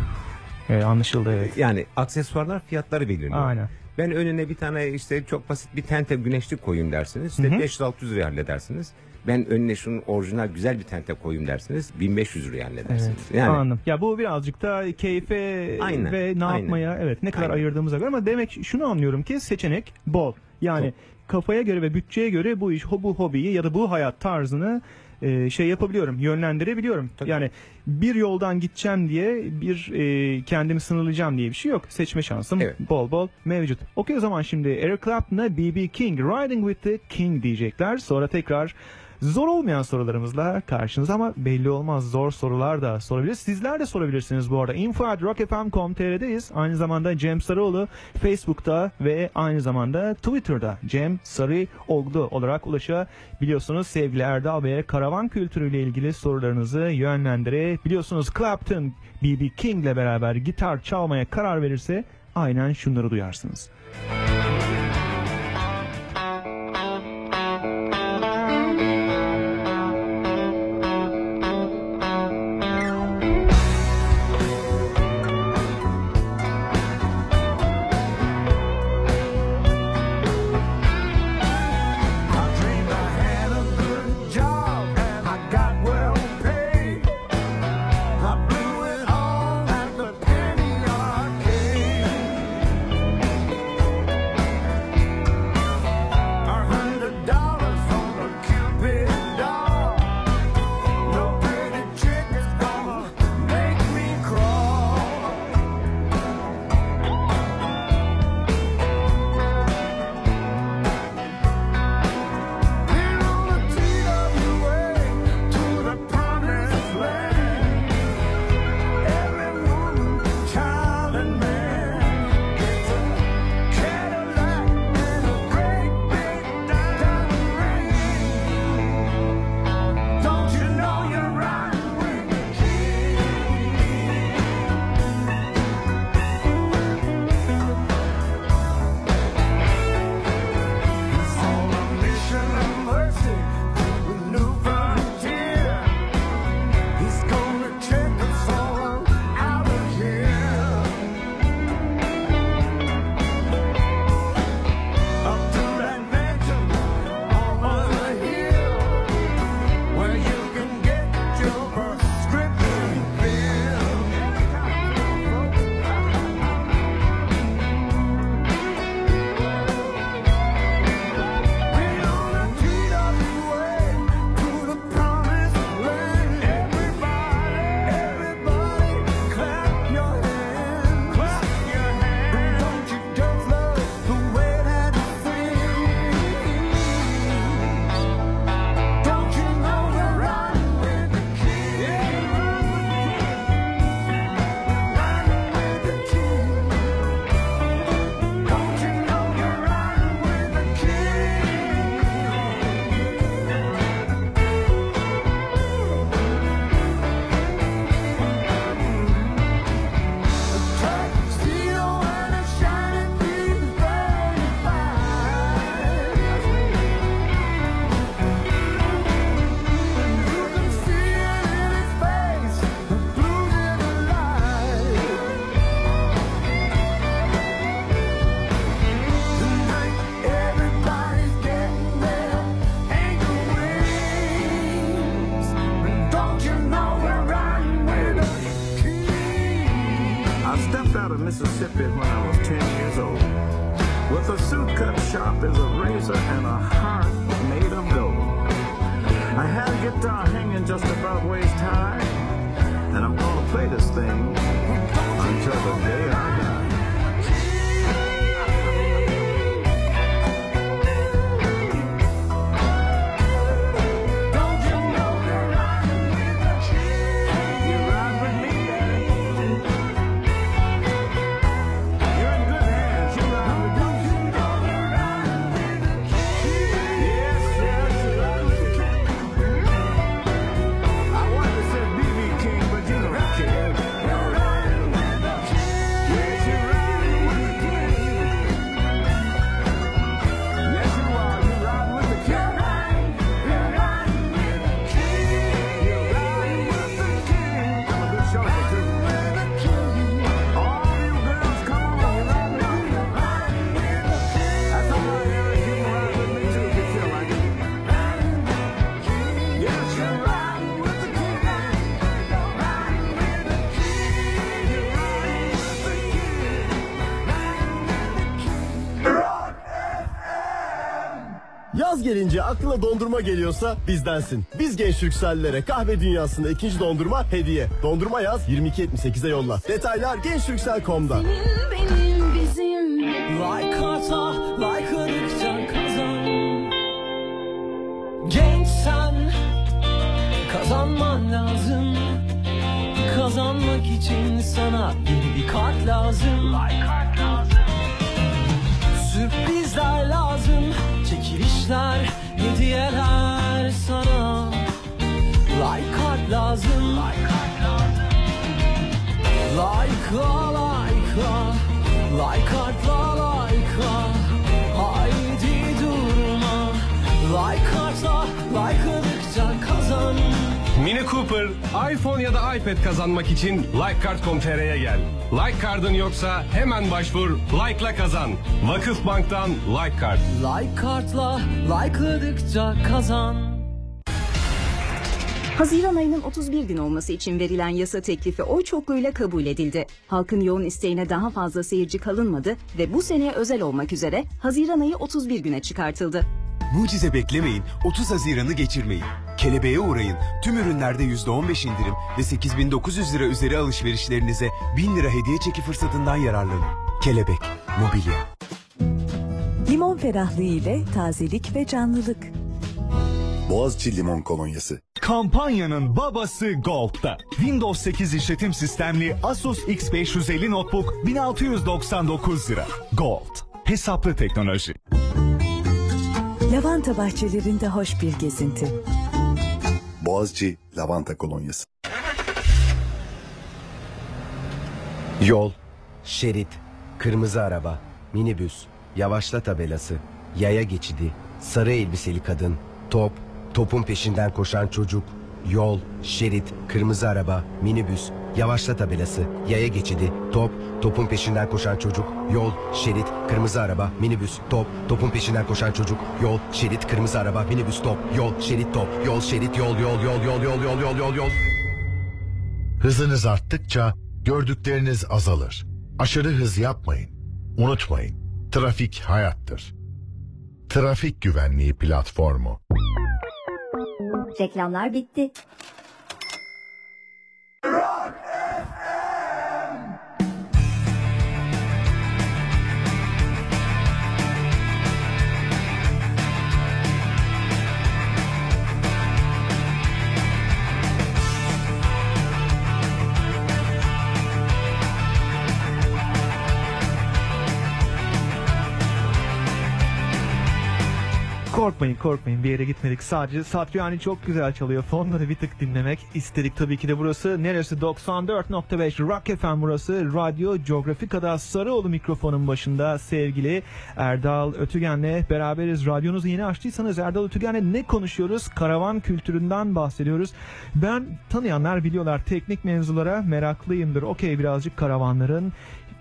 Evet, anlaşıldı evet. Yani aksesuarlar fiyatları belirliyor. Aynen. Ben önüne bir tane işte çok basit bir tente güneşlik koyayım dersiniz. İşte 500-600 liraya halledersiniz. Ben önüne şunun orijinal güzel bir tente koyayım dersiniz. 1500 liraya halledersiniz. Evet. Yani Anladım. Ya bu birazcık da keyfe Aynen, ve ne aynen. yapmaya evet ne kadar Aynen. ayırdığımıza göre ama demek şunu anlıyorum ki seçenek bol. Yani Çok. Kafaya göre ve bütçeye göre bu iş bu hobiyi ya da bu hayat tarzını e, şey yapabiliyorum, yönlendirebiliyorum. Tabii. Yani bir yoldan gideceğim diye bir e, kendimi sınırlayacağım diye bir şey yok. Seçme şansım Evet. bol bol mevcut. Okey o zaman şimdi Eric Clapton'a B.B. King, Riding with the King diyecekler. Sonra tekrar Zor olmayan sorularımızla karşınızda ama belli olmaz zor sorular da sorabiliriz. Sizler de sorabilirsiniz bu arada. info.rockfm.com.tr'deyiz. Aynı zamanda Cem Sarıoğlu Facebook'ta ve aynı zamanda Twitter'da Cem Sarıoğlu olarak ulaşabiliyorsunuz. Sevgili Erdal Bey'e karavan kültürüyle ilgili sorularınızı yönlendirebiliyorsunuz. Clapton, B.B. King'le beraber gitar çalmaya karar verirse aynen şunları duyarsınız. I gelince aklına dondurma geliyorsa bizdensin. Biz genç Türksellilere kahve dünyasında ikinci dondurma hediye. Dondurma yaz 22.78'e yolla. Detaylar gençtürksel.com'da. sözler, hediyeler sana. Like kart lazım. Like kart lazım Like a, like a, like a, like a Cooper, iPhone ya da iPad kazanmak için LikeCard.com.tr'ye gel. Like Card'ın yoksa hemen başvur, like'la kazan. Vakıfbank'tan Like Card. Like artla like'ladıkça kazan Haziran ayının 31 gün olması için verilen yasa teklifi oy çokluğuyla kabul edildi. Halkın yoğun isteğine daha fazla seyirci kalınmadı ve bu seneye özel olmak üzere Haziran ayı 31 güne çıkartıldı. Mucize beklemeyin, 30 Haziran'ı geçirmeyin. Kelebeğe uğrayın, tüm ürünlerde %15 indirim ve 8900 lira üzeri alışverişlerinize 1000 lira hediye çeki fırsatından yararlanın. Kelebek, mobilya. Limon ferahlığı ile tazelik ve canlılık. Boğaziçi Limon Kolonyası. Kampanyanın babası Gold'da. Windows 8 işletim sistemli Asus X550 Notebook 1699 lira. Gold. Hesaplı teknoloji. Lavanta bahçelerinde hoş bir gezinti. Boğaziçi Lavanta Kolonyası. Yol, şerit, kırmızı araba, minibüs, yavaşla tabelası, yaya geçidi, sarı elbiseli kadın, top, topun peşinden koşan çocuk, yol, şerit, kırmızı araba, minibüs, yavaşla tabelası, yaya geçidi, top, topun peşinden koşan çocuk, yol, şerit, kırmızı araba, minibüs, top, topun peşinden koşan çocuk, yol, şerit, kırmızı araba, minibüs, top, yol, şerit, top, yol, şerit, yol, yol, yol, yol, yol, yol, yol, yol, yol. Hızınız arttıkça gördükleriniz azalır. Aşırı hız yapmayın. Unutmayın, trafik hayattır. Trafik Güvenliği Platformu Reklamlar bitti. Korkmayın korkmayın bir yere gitmedik. Sadece Satriani çok güzel çalıyor. Fonları bir tık dinlemek istedik tabii ki de burası. Neresi 94.5 Rock FM burası. Radyo Geografika'da Sarıoğlu mikrofonun başında sevgili Erdal Ötügen'le beraberiz. Radyonuzu yeni açtıysanız Erdal Ötügen'le ne konuşuyoruz? Karavan kültüründen bahsediyoruz. Ben tanıyanlar biliyorlar teknik mevzulara meraklıyımdır. Okey birazcık karavanların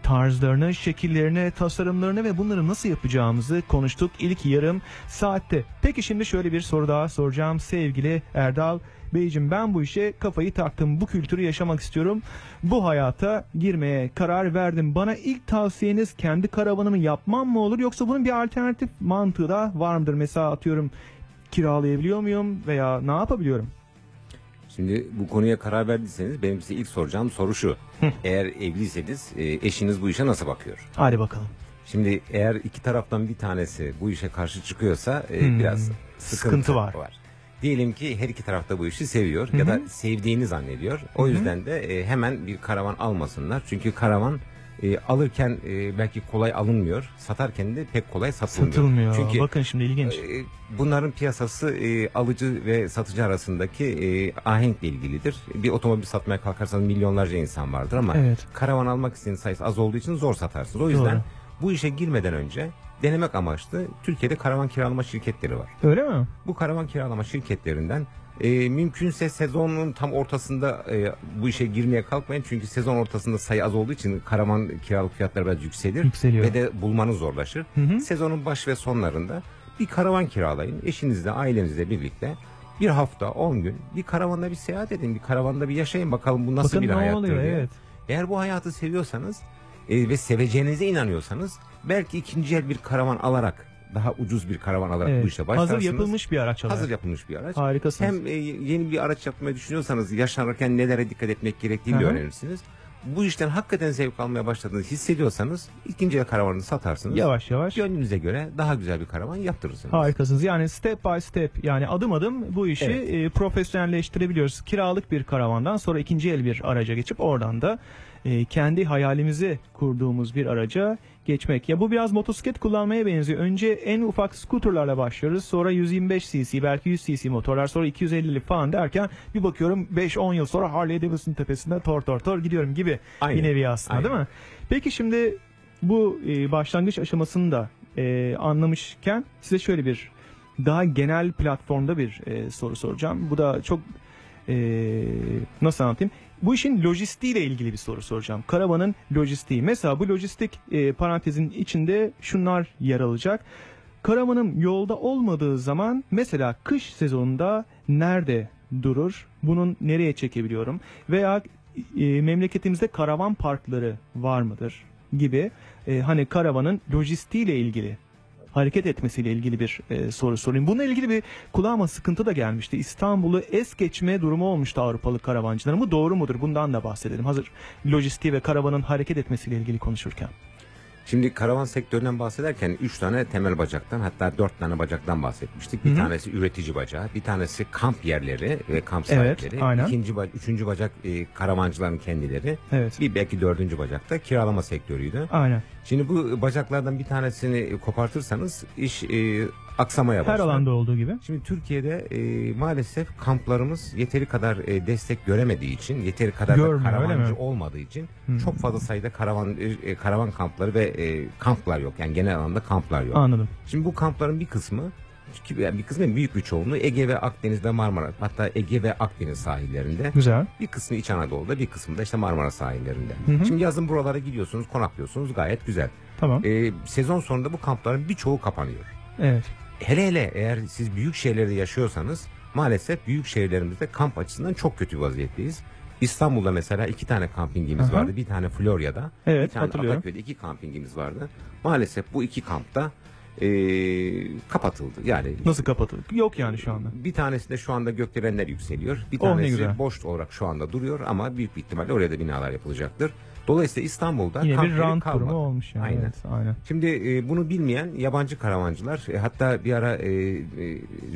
tarzlarını, şekillerini, tasarımlarını ve bunları nasıl yapacağımızı konuştuk ilk yarım saatte. Peki şimdi şöyle bir soru daha soracağım sevgili Erdal Beyciğim ben bu işe kafayı taktım. Bu kültürü yaşamak istiyorum. Bu hayata girmeye karar verdim. Bana ilk tavsiyeniz kendi karavanımı yapmam mı olur yoksa bunun bir alternatif mantığı da var mıdır? Mesela atıyorum kiralayabiliyor muyum veya ne yapabiliyorum? Şimdi bu konuya karar verdiyseniz benim size ilk soracağım soru şu. eğer evliyseniz e, eşiniz bu işe nasıl bakıyor? Hadi bakalım. Şimdi eğer iki taraftan bir tanesi bu işe karşı çıkıyorsa e, Hmm, biraz sıkıntı, sıkıntı var. Diyelim ki her iki tarafta bu işi seviyor ya da sevdiğini zannediyor. O yüzden de e, hemen bir karavan almasınlar. Çünkü karavan e, alırken e, belki kolay alınmıyor. Satarken de pek kolay satılmıyor. Satılmıyor. Çünkü Bakın şimdi ilginç. e, bunların piyasası e, alıcı ve satıcı arasındaki e, ahenkle ilgilidir. Bir otomobil satmaya kalkarsanız milyonlarca insan vardır ama Evet. karavan almak isteyen sayısı az olduğu için zor satarsınız. O yüzden Doğru. bu işe girmeden önce denemek amaçlı Türkiye'de karavan kiralama şirketleri var. Öyle mi? Bu karavan kiralama şirketlerinden e, mümkünse sezonun tam ortasında e, bu işe girmeye kalkmayın. Çünkü sezon ortasında sayı az olduğu için karavan kiralık fiyatları biraz yükselir. Yükseliyor. Ve de bulmanız zorlaşır. Hı hı. Sezonun baş ve sonlarında bir karavan kiralayın. Eşinizle, ailenizle birlikte bir hafta, 10 gün bir karavanda bir seyahat edin. Bir karavanda bir yaşayın bakalım bu nasıl Bakın bir ne hayattır oluyor, diye. evet. Eğer bu hayatı seviyorsanız e, ve seveceğinize inanıyorsanız belki ikinci el bir karavan alarak daha ucuz bir karavan alarak Evet. bu işe başlarsınız. Hazır yapılmış bir araç alarak. Hazır yapılmış bir araç. Harikasınız. Hem e, yeni bir araç yapmayı düşünüyorsanız yaşanırken nelere dikkat etmek gerektiğini öğrenirsiniz. Bu işten hakikaten zevk almaya başladığınızı hissediyorsanız ikinci el karavanını satarsınız. Yavaş yavaş. Gönlünüze göre daha güzel bir karavan yaptırırsınız. Harikasınız. Yani step by step yani adım adım bu işi Evet. e, profesyonelleştirebiliyoruz. Kiralık bir karavandan sonra ikinci el bir araca geçip oradan da e, kendi hayalimizi kurduğumuz bir araca geçmek. Ya bu biraz motosiklet kullanmaya benziyor. Önce en ufak scooterlarla başlıyoruz. Sonra 125 cc belki 100 cc motorlar sonra 250'lik falan derken bir bakıyorum 5-10 yıl sonra Harley Davidson tepesinde tor tor tor gidiyorum gibi Aynen. bir nevi aslında değil mi? Peki şimdi bu e, başlangıç aşamasını da e, anlamışken size şöyle bir daha genel platformda bir e, soru soracağım. Bu da çok e, nasıl anlatayım? Bu işin lojistiğiyle ilgili bir soru soracağım. Karavanın lojistiği. Mesela bu lojistik e, parantezin içinde şunlar yer alacak. Karavanım yolda olmadığı zaman mesela kış sezonunda nerede durur? Bunun nereye çekebiliyorum? Veya e, memleketimizde karavan parkları var mıdır? Gibi e, hani karavanın lojistiğiyle ilgili hareket etmesiyle ilgili bir e, soru sorayım. Bununla ilgili bir kulağıma sıkıntı da gelmişti. İstanbul'u es geçme durumu olmuştu Avrupalı karavancıların. Bu doğru mudur? Bundan da bahsedelim. Hazır lojistiği ve karavanın hareket etmesiyle ilgili konuşurken. Şimdi karavan sektöründen bahsederken 3 tane temel bacaktan hatta 4 tane bacaktan bahsetmiştik. Bir Hı hı. tanesi üretici bacağı, bir tanesi kamp yerleri ve kamp Evet, sahipleri. aynen. İkinci, üçüncü bacak e, karavancıların kendileri. Evet. Bir belki dördüncü bacak da kiralama sektörüydü. Aynen. Şimdi bu bacaklardan bir tanesini kopartırsanız iş e, aksamaya Her başlar. alanda olduğu gibi. Şimdi Türkiye'de e, maalesef kamplarımız yeteri kadar e, destek göremediği için, yeteri kadar da Görmüyor, karavancı olmadığı için Hmm. çok fazla sayıda karavan e, karavan kampları ve e, kamplar yok. Yani genel anlamda kamplar yok. Anladım. Şimdi bu kampların bir kısmı yani bir kısmı büyük bir çoğunluğu Ege ve Akdeniz ve Marmara hatta Ege ve Akdeniz sahillerinde. Güzel. Bir kısmı İç Anadolu'da bir kısmı da işte Marmara sahillerinde. Hı hı. Şimdi yazın buralara gidiyorsunuz konaklıyorsunuz gayet güzel. Tamam. E, sezon sonunda bu kampların birçoğu kapanıyor. Evet. Hele hele eğer siz büyük şehirlerde yaşıyorsanız maalesef büyük şehirlerimizde kamp açısından çok kötü vaziyetteyiz. İstanbul'da mesela iki tane kampingimiz Aha. vardı. Bir tane Florya'da. Evet, bir tane. Ataköy'de iki kampingimiz vardı. Maalesef bu iki kampta eee, kapatıldı. Yani Nasıl kapatıldı? Yok yani şu anda. bir tanesinde şu anda gökdelenler yükseliyor. Bir Oh, ne tanesi güzel. boş olarak şu anda duruyor ama büyük bir ihtimalle oraya da binalar yapılacaktır. Dolayısıyla İstanbul'da Yine bir yeri rant kalmadı. durumu olmuş yani. Aynen. Evet, aynen. Şimdi e, bunu bilmeyen yabancı karavancılar e, hatta bir ara e, e,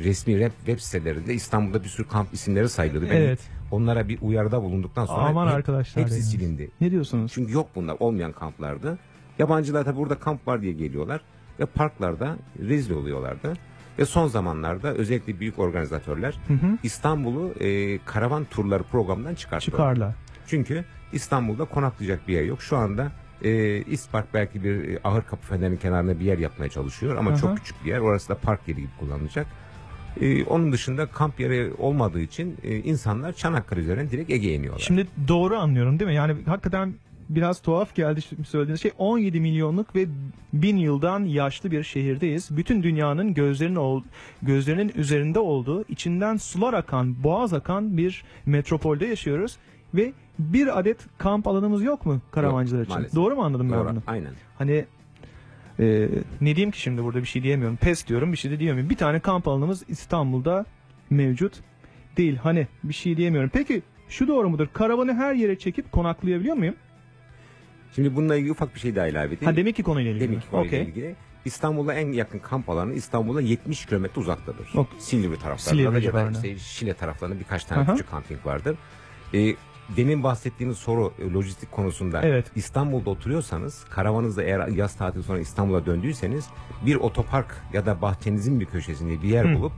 resmi web, web sitelerinde İstanbul'da bir sürü kamp isimleri sayılıyordu. Ben Evet. Onlara bir uyarıda bulunduktan sonra Aman hep- arkadaşlar hepsi yani. silindi. Ne diyorsunuz? Çünkü yok bunlar olmayan kamplardı. Yabancılar tabi burada kamp var diye geliyorlar ve parklarda rezil oluyorlardı. Ve son zamanlarda özellikle büyük organizatörler. İstanbul'u e, karavan turları programından çıkarttılar. Çıkarlar. Çünkü İstanbul'da konaklayacak bir yer yok. Şu anda e, İspark belki bir e, ahır kapı fenerinin kenarına bir yer yapmaya çalışıyor ama Aha. çok küçük bir yer. Orası da park yeri gibi kullanılacak. E, onun dışında kamp yeri olmadığı için e, insanlar Çanakkale üzerinden direkt Ege'ye iniyorlar. Şimdi doğru anlıyorum değil mi? Yani hakikaten biraz tuhaf geldi söylediğiniz şey 17 milyonluk ve bin yıldan yaşlı bir şehirdeyiz. Bütün dünyanın gözlerinin ol, gözlerinin üzerinde olduğu, içinden sular akan, boğaz akan bir metropolde yaşıyoruz ve bir adet kamp alanımız yok mu karavancılar Yok, için? maalesef. Doğru mu anladım ben Doğru, bunu? aynen. Hani e, ne diyeyim ki şimdi burada bir şey diyemiyorum. Pes diyorum bir şey de diyemiyorum. Bir tane kamp alanımız İstanbul'da mevcut değil. Hani bir şey diyemiyorum. Peki şu doğru mudur? Karavanı her yere çekip konaklayabiliyor muyum? Şimdi bununla ilgili ufak bir şey daha ilave edeyim. Ha demek ki konuyla ilgili. Demek ki konuyla Okey. ilgili. İstanbul'a en yakın kamp alanı İstanbul'a 70 kilometre uzaktadır. Ok. Silivri taraflarında Silivri ya da işte Şile taraflarında birkaç tane Aha. küçük kamping vardır. Ee, demin bahsettiğiniz soru e, lojistik konusunda Evet. İstanbul'da oturuyorsanız karavanınızda eğer yaz tatili sonra İstanbul'a döndüyseniz bir otopark ya da bahçenizin bir köşesinde bir yer Hı. bulup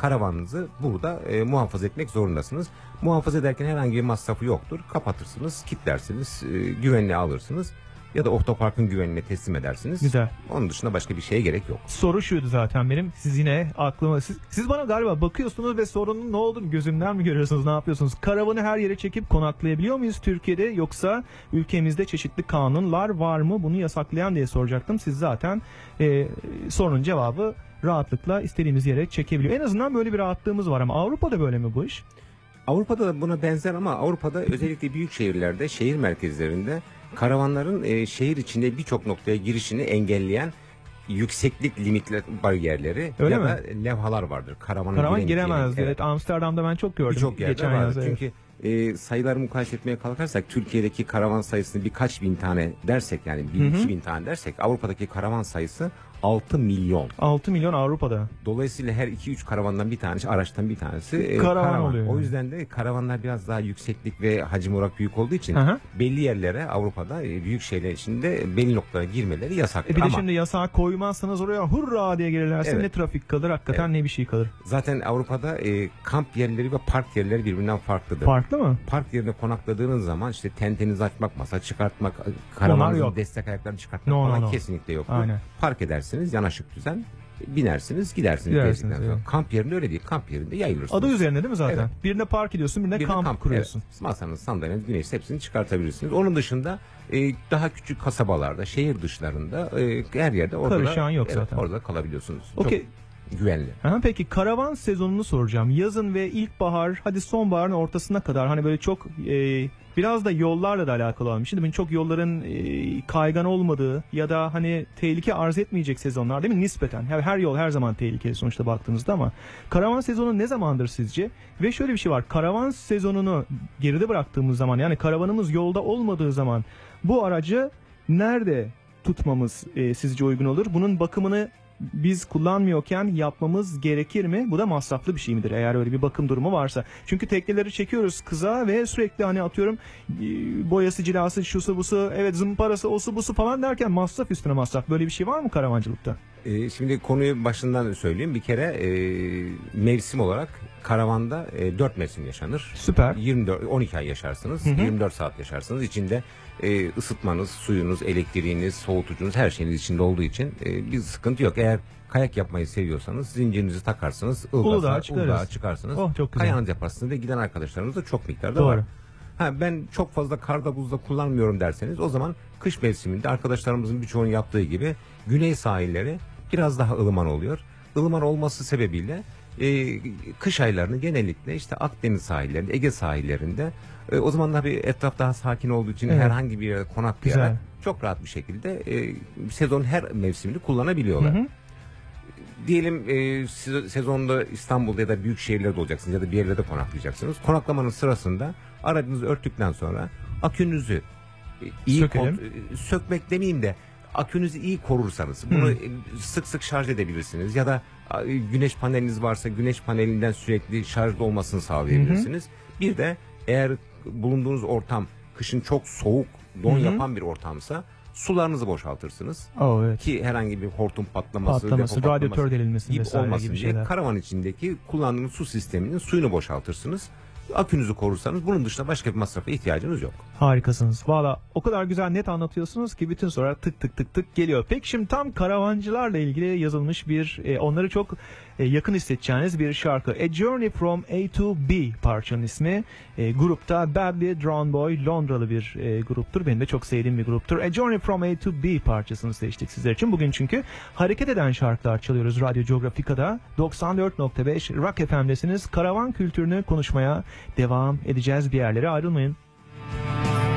karavanınızı burada e, muhafaza etmek zorundasınız. Muhafaza ederken herhangi bir masrafı yoktur. Kapatırsınız, kilitlersiniz, e, güvenliğe alırsınız ya da otoparkın güvenliğine teslim edersiniz. Güzel. Onun dışında başka bir şeye gerek yok. Soru şuydu zaten benim. Siz yine aklıma siz, siz bana galiba bakıyorsunuz ve sorunun ne olduğunu gözümden mi görüyorsunuz? Ne yapıyorsunuz? Karavanı her yere çekip konaklayabiliyor muyuz Türkiye'de yoksa ülkemizde çeşitli kanunlar var mı bunu yasaklayan diye soracaktım. Siz zaten e, sorunun cevabı rahatlıkla istediğimiz yere çekebiliyor. En azından böyle bir rahatlığımız var ama Avrupa'da böyle mi bu iş? Avrupa'da da buna benzer ama Avrupa'da özellikle büyük şehirlerde, şehir merkezlerinde karavanların e, şehir içinde birçok noktaya girişini engelleyen yükseklik limitli bariyerleri Öyle ya mi? da levhalar vardır. Karavanın Karavan giremez. giren- Evet. Amsterdam'da ben çok gördüm. Birçok yerde geçen yaz. evet. Çünkü e, sayıları mukayese etmeye kalkarsak Türkiye'deki karavan sayısını birkaç bin tane dersek yani bin, Hı hı. iki bin tane dersek Avrupa'daki karavan sayısı 6 milyon. 6 milyon Avrupa'da. Dolayısıyla her 2-3 karavandan bir tanesi, araçtan bir tanesi e, Karavan oluyor O yüzden de karavanlar biraz daha yükseklik ve hacim olarak büyük olduğu için hı. belli yerlere Avrupa'da e, büyük şeyler içinde belli noktalara girmeleri yasak. E bir de Ama şimdi yasağı koymazsanız oraya hurra diye gelirlerse Evet. ne trafik kalır hakikaten ne bir şey kalır. zaten Avrupa'da e, kamp yerleri ve park yerleri birbirinden farklıdır. Farklı mı? Park yerine konakladığınız zaman işte tentenizi açmak, masa çıkartmak, karavanınızın yok. destek ayaklarını çıkartmak No, no, falan no. kesinlikle yoktur. Aynen. Park edersiniz, yanaşık düzen, binersiniz, gidersiniz. Gidersiniz, gezdikten sonra. evet. Kamp yerinde öyle değil. Kamp yerinde yayılırsınız. Adı üzerinde değil mi zaten? Evet. Birine park ediyorsun, birine, kamp, kuruyorsun. Evet. Masanız, sandalyeniz, güneş hepsini çıkartabilirsiniz. Onun dışında e, daha küçük kasabalarda, şehir dışlarında e, her yerde orada Karışan yok evet, zaten. Orada kalabiliyorsunuz. Okey. Güvenli. Aha, peki karavan sezonunu soracağım. Yazın ve ilkbahar, hadi sonbaharın ortasına kadar hani böyle çok e, biraz da yollarla da alakalı olan bir şey. mi? Çok yolların e, kaygan olmadığı ya da hani tehlike arz etmeyecek sezonlar değil mi? Nispeten. Her, her yol her zaman tehlikeli sonuçta baktığınızda ama karavan sezonu ne zamandır sizce? Ve şöyle bir şey var. Karavan sezonunu geride bıraktığımız zaman yani karavanımız yolda olmadığı zaman bu aracı nerede tutmamız e, sizce uygun olur? Bunun bakımını biz kullanmıyorken yapmamız gerekir mi? Bu da masraflı bir şey midir eğer öyle bir bakım durumu varsa? Çünkü tekneleri çekiyoruz kıza ve sürekli hani atıyorum e, boyası cilası şusu busu evet zımparası osu busu falan derken masraf üstüne masraf. Böyle bir şey var mı karavancılıkta? E, şimdi konuyu başından söyleyeyim. Bir kere e, mevsim olarak karavanda e, 4 mevsim yaşanır. Süper. 24 12 ay yaşarsınız. Hı hı. 24 saat yaşarsınız. İçinde e, ısıtmanız, suyunuz, elektriğiniz, soğutucunuz her şeyiniz içinde olduğu için e, bir sıkıntı yok. Eğer kayak yapmayı seviyorsanız zincirinizi takarsınız. Uludağ'a. Uludağ'a çıkarsınız. Oh, çok güzel. Kayağınızı yaparsınız ve giden arkadaşlarınız da çok miktarda Doğru. var. Ha, ben çok fazla karda buzda kullanmıyorum derseniz o zaman kış mevsiminde arkadaşlarımızın birçoğunun yaptığı gibi güney sahilleri biraz daha ılıman oluyor. Ilıman olması sebebiyle e, kış aylarını genellikle işte Akdeniz sahillerinde, Ege sahillerinde e, o zaman da bir etraf daha sakin olduğu için Evet. herhangi bir yere konaklayarak Güzel. çok rahat bir şekilde e, sezon her mevsimini kullanabiliyorlar. Diyelim e, siz- sezonda İstanbul'da ya da büyük şehirlerde olacaksınız ya da bir yerlerde konaklayacaksınız. Konaklamanın sırasında aracınızı örttükten sonra akünüzü e, iyi Sökelim. e, sökmek demeyeyim de akünüzü iyi korursanız bunu e, sık sık şarj edebilirsiniz ya da a, e, güneş paneliniz varsa güneş panelinden sürekli şarjda olmasını sağlayabilirsiniz. Bir de eğer bulunduğunuz ortam kışın çok soğuk don Hı hı. yapan bir ortamsa sularınızı boşaltırsınız. Oh, evet. Ki herhangi bir hortum patlaması, Patlaması, radyatör delinmesi gibi olmasın gibi diye şeyler. karavan içindeki kullandığınız su sisteminin suyunu boşaltırsınız. Akünüzü korursanız bunun dışında başka bir masrafa ihtiyacınız yok. Harikasınız. Valla o kadar güzel net anlatıyorsunuz ki bütün sorular tık tık tık tık geliyor. Peki şimdi tam karavancılarla ilgili yazılmış bir e, onları çok e, yakın hissedeceğiniz bir şarkı. A Journey from A to B parçanın ismi. E, grupta Badly Drawn Boy Londralı bir e, gruptur. Benim de çok sevdiğim bir gruptur. A Journey from A to B parçasını seçtik sizler için. Bugün çünkü hareket eden şarkılar çalıyoruz Radyo Geografika'da. 94.5 Rock FM'desiniz. Karavan kültürünü konuşmaya devam edeceğiz. Bir yerlere ayrılmayın. I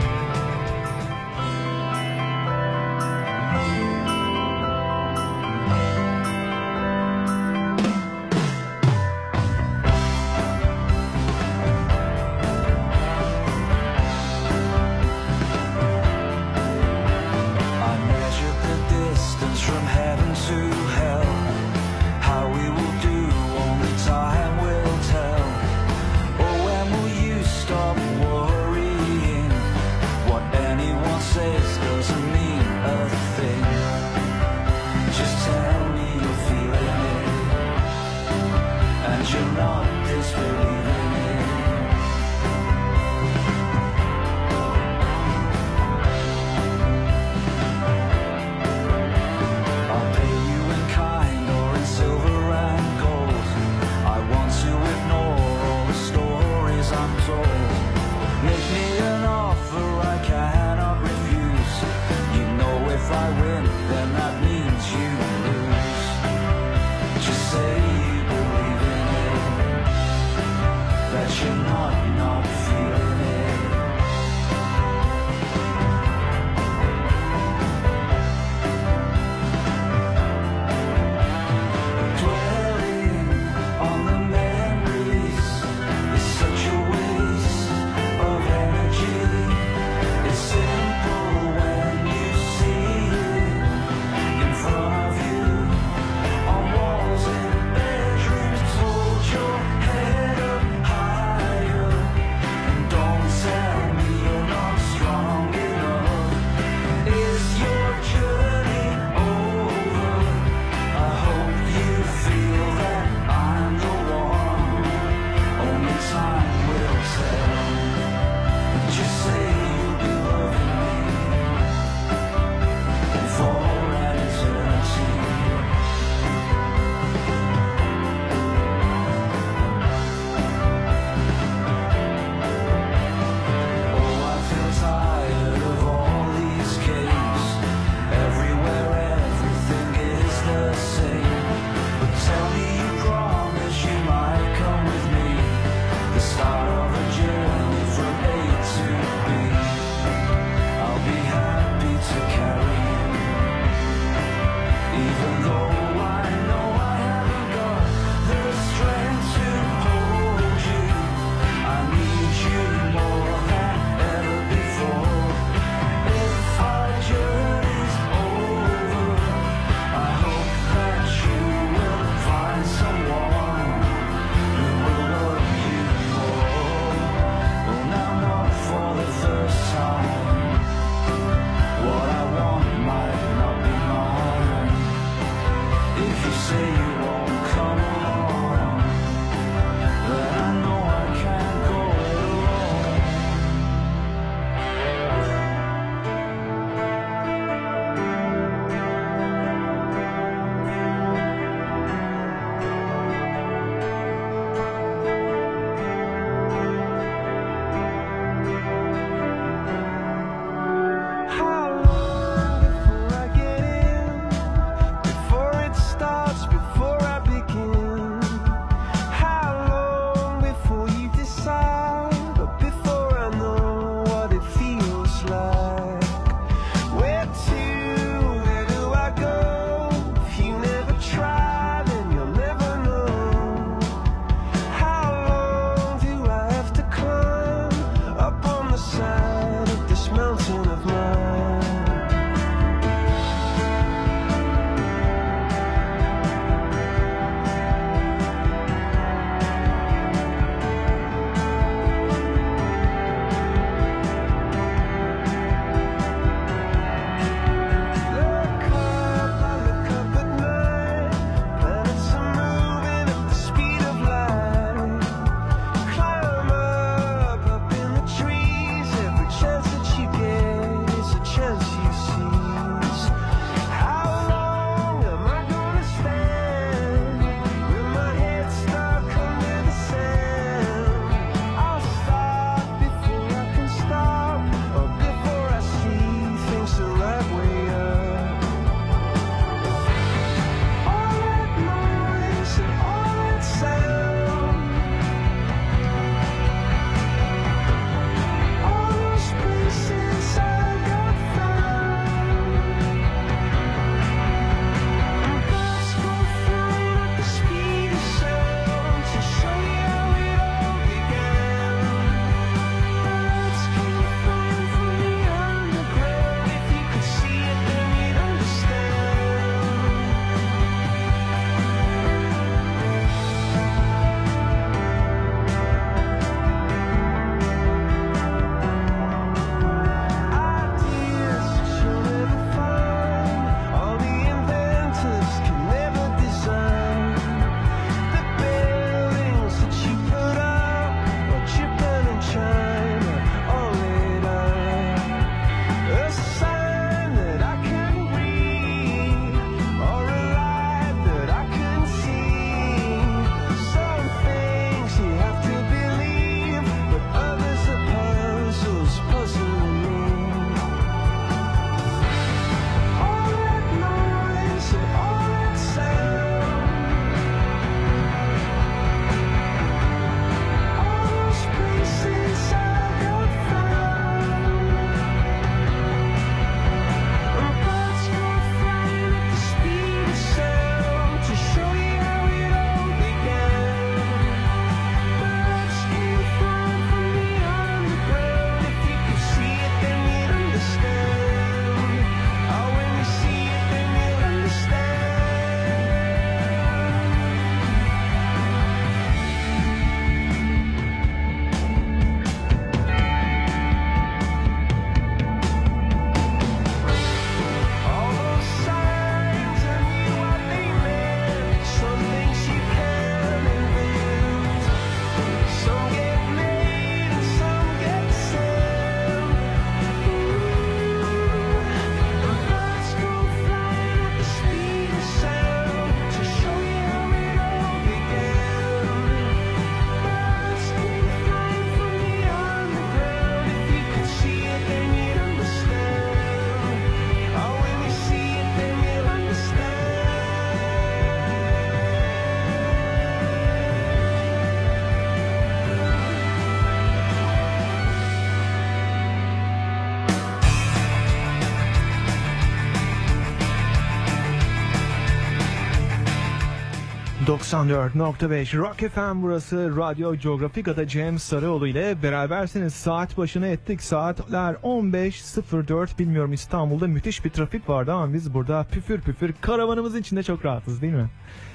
94.5 Rock FM burası Radyo Geografika'da Cem Sarıoğlu ile berabersiniz. Saat başına ettik. Saatler 15.04 bilmiyorum İstanbul'da müthiş bir trafik vardı ama biz burada püfür püfür karavanımızın içinde çok rahatız değil mi?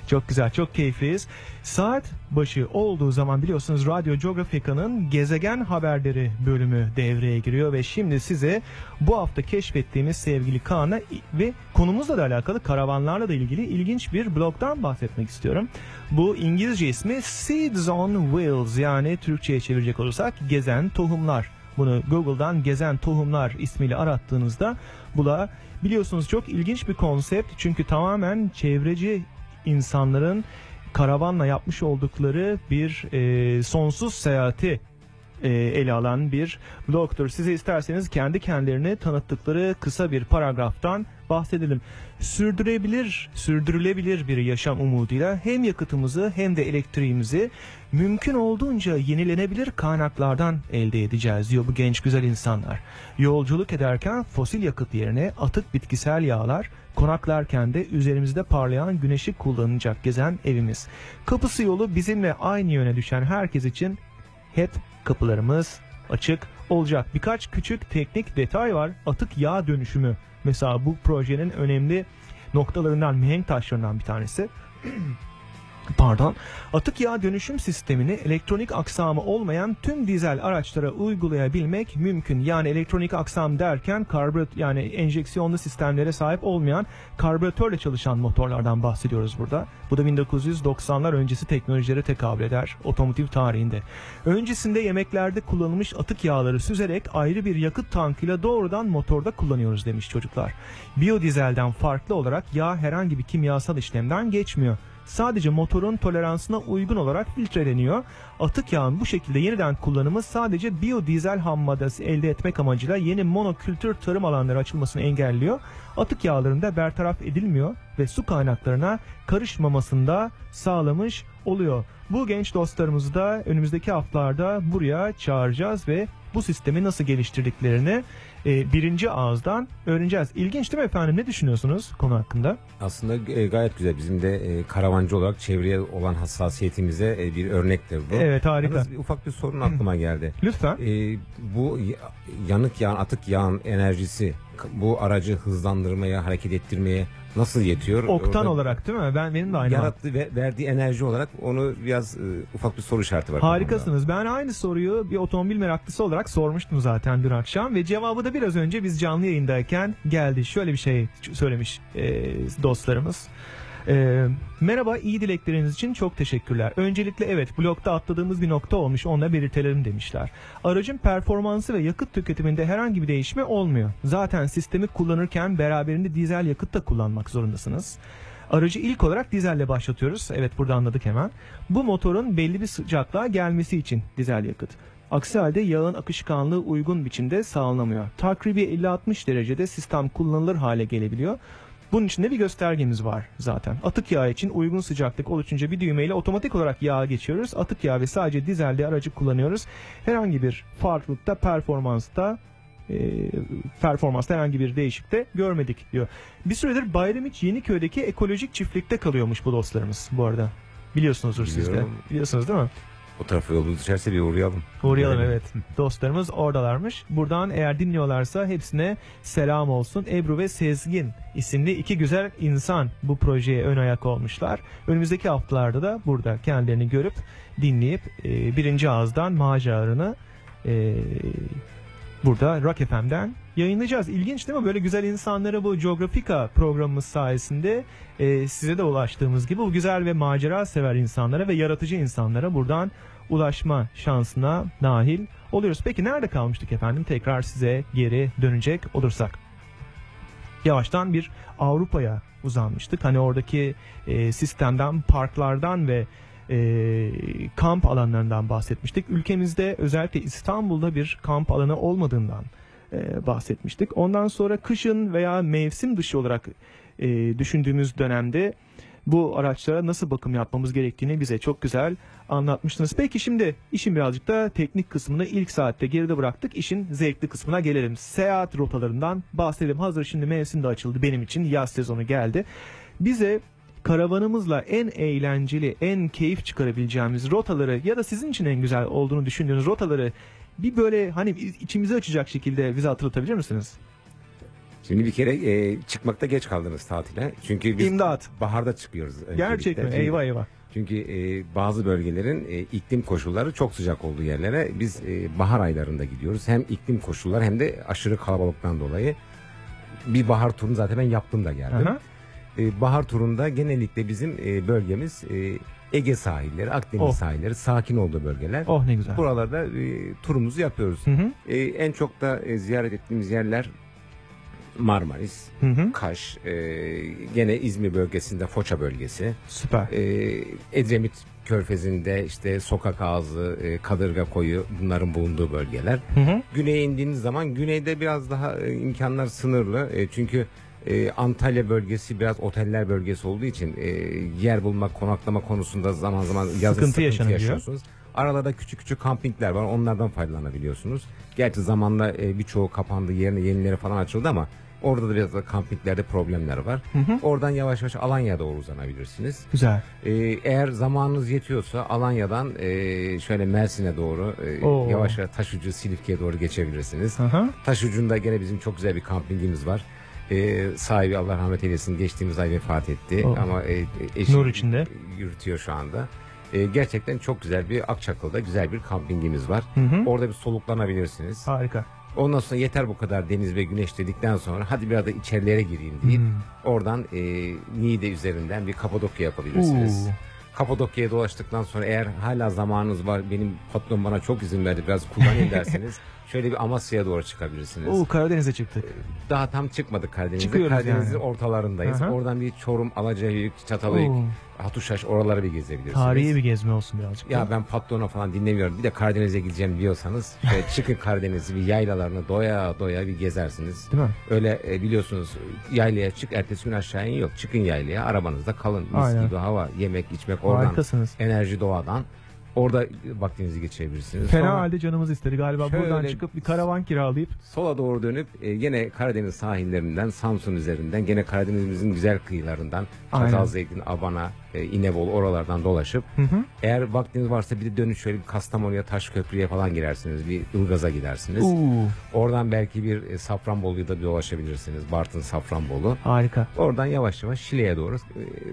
Çok güzel, çok keyifliyiz. Saat başı olduğu zaman biliyorsunuz Radyo Geografika'nın gezegen haberleri bölümü devreye giriyor ve şimdi size bu hafta keşfettiğimiz sevgili Kaan'a ve konumuzla da alakalı karavanlarla da ilgili ilginç bir blogdan bahsetmek istiyorum. Bu İngilizce ismi Seeds on Wheels yani Türkçe'ye çevirecek olursak gezen tohumlar. Bunu Google'dan gezen tohumlar ismiyle arattığınızda bulabiliyorsunuz. Çok ilginç bir konsept çünkü tamamen çevreci insanların karavanla yapmış oldukları bir e, sonsuz seyahati e, ele alan bir blogdur. Size isterseniz kendi kendilerini tanıttıkları kısa bir paragraftan bahsedelim. Sürdürebilir, sürdürülebilir bir yaşam umuduyla hem yakıtımızı hem de elektriğimizi mümkün olduğunca yenilenebilir kaynaklardan elde edeceğiz diyor bu genç güzel insanlar. Yolculuk ederken fosil yakıt yerine atık bitkisel yağlar, konaklarken de üzerimizde parlayan güneşi kullanacak gezen evimiz. Kapısı yolu bizimle aynı yöne düşen herkes için hep kapılarımız açık olacak. Birkaç küçük teknik detay var. Atık yağ dönüşümü mesela bu projenin önemli noktalarından, mihenk taşlarından bir tanesi. Pardon. Atık yağ dönüşüm sistemini elektronik aksamı olmayan tüm dizel araçlara uygulayabilmek mümkün. Yani elektronik aksam derken karbürat yani enjeksiyonlu sistemlere sahip olmayan karbüratörle çalışan motorlardan bahsediyoruz burada. Bu da 1990'lar öncesi teknolojilere tekabül eder otomotiv tarihinde. Öncesinde yemeklerde kullanılmış atık yağları süzerek ayrı bir yakıt tankıyla doğrudan motorda kullanıyoruz demiş çocuklar. Biyodizelden farklı olarak yağ herhangi bir kimyasal işlemden geçmiyor sadece motorun toleransına uygun olarak filtreleniyor. Atık yağın bu şekilde yeniden kullanımı sadece biyodizel ham maddesi elde etmek amacıyla yeni monokültür tarım alanları açılmasını engelliyor. Atık yağların da bertaraf edilmiyor ve su kaynaklarına karışmamasında sağlamış oluyor. Bu genç dostlarımızı da önümüzdeki haftalarda buraya çağıracağız ve bu sistemi nasıl geliştirdiklerini e, birinci ağızdan öğreneceğiz. İlginç değil mi efendim? Ne düşünüyorsunuz konu hakkında? Aslında e, gayet güzel. Bizim de e, karavancı olarak çevreye olan hassasiyetimize e, bir örnektir bu. Evet, harika. Yalnız bir ufak bir sorun aklıma geldi. Lütfen. E, bu yanık yağın, atık yağın enerjisi bu aracı hızlandırmaya, hareket ettirmeye nasıl yetiyor? Oktan Orada olarak değil mi? Ben benim de aynı. yarattığı ve verdiği enerji olarak onu biraz e, ufak bir soru işareti var. Harikasınız. Ben aynı soruyu bir otomobil meraklısı olarak sormuştum zaten dün akşam ve cevabı da biraz önce biz canlı yayındayken geldi. Şöyle bir şey söylemiş e, dostlarımız. E, merhaba, iyi dilekleriniz için çok teşekkürler. Öncelikle evet blokta atladığımız bir nokta olmuş onunla belirtelim demişler. Aracın performansı ve yakıt tüketiminde herhangi bir değişme olmuyor. Zaten sistemi kullanırken beraberinde dizel yakıt da kullanmak zorundasınız. Aracı ilk olarak dizelle başlatıyoruz. Evet burada anladık hemen. Bu motorun belli bir sıcaklığa gelmesi için dizel yakıt. Aksi halde yağın akışkanlığı uygun biçimde sağlanamıyor. Takribi 50-60 derecede sistem kullanılır hale gelebiliyor. Bunun için de bir göstergemiz var zaten. Atık yağı için uygun sıcaklık oluşunca bir düğmeyle otomatik olarak yağa geçiyoruz. Atık yağı ve sadece dizelde aracı kullanıyoruz. Herhangi bir farklılıkta performansta e, performansta herhangi bir değişiklikte görmedik diyor. Bir süredir Bayramiç Yeniköy'deki ekolojik çiftlikte kalıyormuş bu dostlarımız bu arada. Biliyorsunuzdur siz de. Biliyorum. Biliyorsunuz değil mi? O tarafa yolumuz düşerse bir uğrayalım. Uğrayalım evet. Dostlarımız oradalarmış. Buradan eğer dinliyorlarsa hepsine selam olsun. Ebru ve Sezgin isimli iki güzel insan bu projeye ön ayak olmuşlar. Önümüzdeki haftalarda da burada kendilerini görüp dinleyip e, birinci ağızdan maceralarını e, burada Rock FM'den yayınlayacağız. İlginç değil mi? Böyle güzel insanlara bu Geografika programımız sayesinde e, size de ulaştığımız gibi bu güzel ve macera sever insanlara ve yaratıcı insanlara buradan ulaşma şansına dahil oluyoruz. Peki nerede kalmıştık efendim? Tekrar size geri dönecek olursak. Yavaştan bir Avrupa'ya uzanmıştık. Hani oradaki e, sistemden, parklardan ve e, kamp alanlarından bahsetmiştik. Ülkemizde özellikle İstanbul'da bir kamp alanı olmadığından e, bahsetmiştik. Ondan sonra kışın veya mevsim dışı olarak e, düşündüğümüz dönemde bu araçlara nasıl bakım yapmamız gerektiğini bize çok güzel anlatmıştınız. Peki şimdi işin birazcık da teknik kısmını ilk saatte geride bıraktık. İşin zevkli kısmına gelelim. Seyahat rotalarından bahsedelim. Hazır şimdi mevsim de açıldı benim için. Yaz sezonu geldi. Bize karavanımızla en eğlenceli, en keyif çıkarabileceğimiz rotaları ya da sizin için en güzel olduğunu düşündüğünüz rotaları bir böyle hani içimizi açacak şekilde bize hatırlatabilir misiniz? Şimdi bir kere e, çıkmakta geç kaldınız tatile. Çünkü biz İmdat. baharda çıkıyoruz. Gerçek mi? Çünkü- Eyvah eyvah. Çünkü e, bazı bölgelerin e, iklim koşulları çok sıcak olduğu yerlere biz e, bahar aylarında gidiyoruz. Hem iklim koşulları hem de aşırı kalabalıktan dolayı bir bahar turunu zaten ben yaptım da geldim. Aha. E, bahar turunda genellikle bizim e, bölgemiz e, Ege sahilleri, Akdeniz Oh. sahilleri, sakin olduğu bölgeler. Oh ne güzel. Buralarda e, turumuzu yapıyoruz. Hı hı. E, en çok da e, ziyaret ettiğimiz yerler Marmaris, Hı hı. Kaş, e, gene İzmir bölgesinde Foça bölgesi. Süper. E, Edremit Körfezi'nde işte Sokak Ağzı, e, Kadırga Koyu bunların bulunduğu bölgeler. Hı hı. Güneye indiğiniz zaman güneyde biraz daha e, imkanlar sınırlı. E, çünkü e, Antalya bölgesi biraz oteller bölgesi olduğu için e, yer bulmak, konaklama konusunda zaman zaman yazın Sıkıntı sıkıntı, yaşanabiliyor. yaşıyorsunuz. Aralarda küçük küçük kampingler var. Onlardan faydalanabiliyorsunuz. Gerçi zamanla e, birçoğu kapandı, yerine yenileri falan açıldı ama orada da biraz da kampinglerde problemler var. Hı hı. Oradan yavaş yavaş Alanya'ya doğru uzanabilirsiniz. Güzel. Ee, eğer zamanınız yetiyorsa Alanya'dan e, şöyle Mersin'e doğru e, Oo. yavaş yavaş Taşucu Silifke'ye doğru geçebilirsiniz. Aha. Taşucu'nda gene bizim çok güzel bir kampingimiz var. Ee, sahibi Allah rahmet eylesin geçtiğimiz ay vefat etti Oo. ama e, eşi Nur içinde. yürütüyor şu anda. E, gerçekten çok güzel bir Akçakıl'da güzel bir kampingimiz var. Hı hı. Orada bir soluklanabilirsiniz. Harika. Ondan sonra yeter bu kadar deniz ve güneş dedikten sonra hadi biraz da içerilere gireyim deyip Hmm. oradan e, Niğde üzerinden bir Kapadokya yapabilirsiniz. Oo. Kapadokya'ya dolaştıktan sonra eğer hala zamanınız var benim patron bana çok izin verdi biraz kullanayım derseniz şöyle bir Amasya'ya doğru çıkabilirsiniz. Oo Karadeniz'e çıktık. Daha tam çıkmadık Karadeniz'e. Çıkıyoruz Karadeniz'in yani. ortalarındayız. Aha. Oradan bir Çorum, Alacahöyük, Çatalhöyük. Hatuşaş oraları bir gezebilirsiniz. Tarihi bir gezme olsun birazcık. Ya ben patrona falan dinlemiyorum. Bir de Karadeniz'e gideceğim diyorsanız şöyle çıkın Karadeniz'i bir yaylalarını doya doya bir gezersiniz. Değil mi? Öyle e, biliyorsunuz yaylaya çık ertesi gün aşağı in yok. Çıkın yaylaya arabanızda kalın. Mis Aynen. gibi hava yemek içmek oradan. Harikasınız. Enerji doğadan. Orada vaktinizi geçirebilirsiniz. Fena Sonra halde canımız istedi galiba Şöyle- buradan çıkıp bir karavan kiralayıp sola doğru dönüp e, gene Karadeniz sahillerinden Samsun üzerinden gene Karadeniz'imizin güzel kıyılarından Aynen. Çatalzeytin, Abana, e, İnebolu oralardan dolaşıp Hı hı. eğer vaktiniz varsa bir de dönüş şöyle bir Kastamonu'ya Taşköprü'ye falan girersiniz. Bir Ilgaz'a gidersiniz. Uuu. Oradan belki bir e, Safranbolu'yu da dolaşabilirsiniz. Bartın Safranbolu. Harika. Oradan yavaş yavaş Şile'ye doğru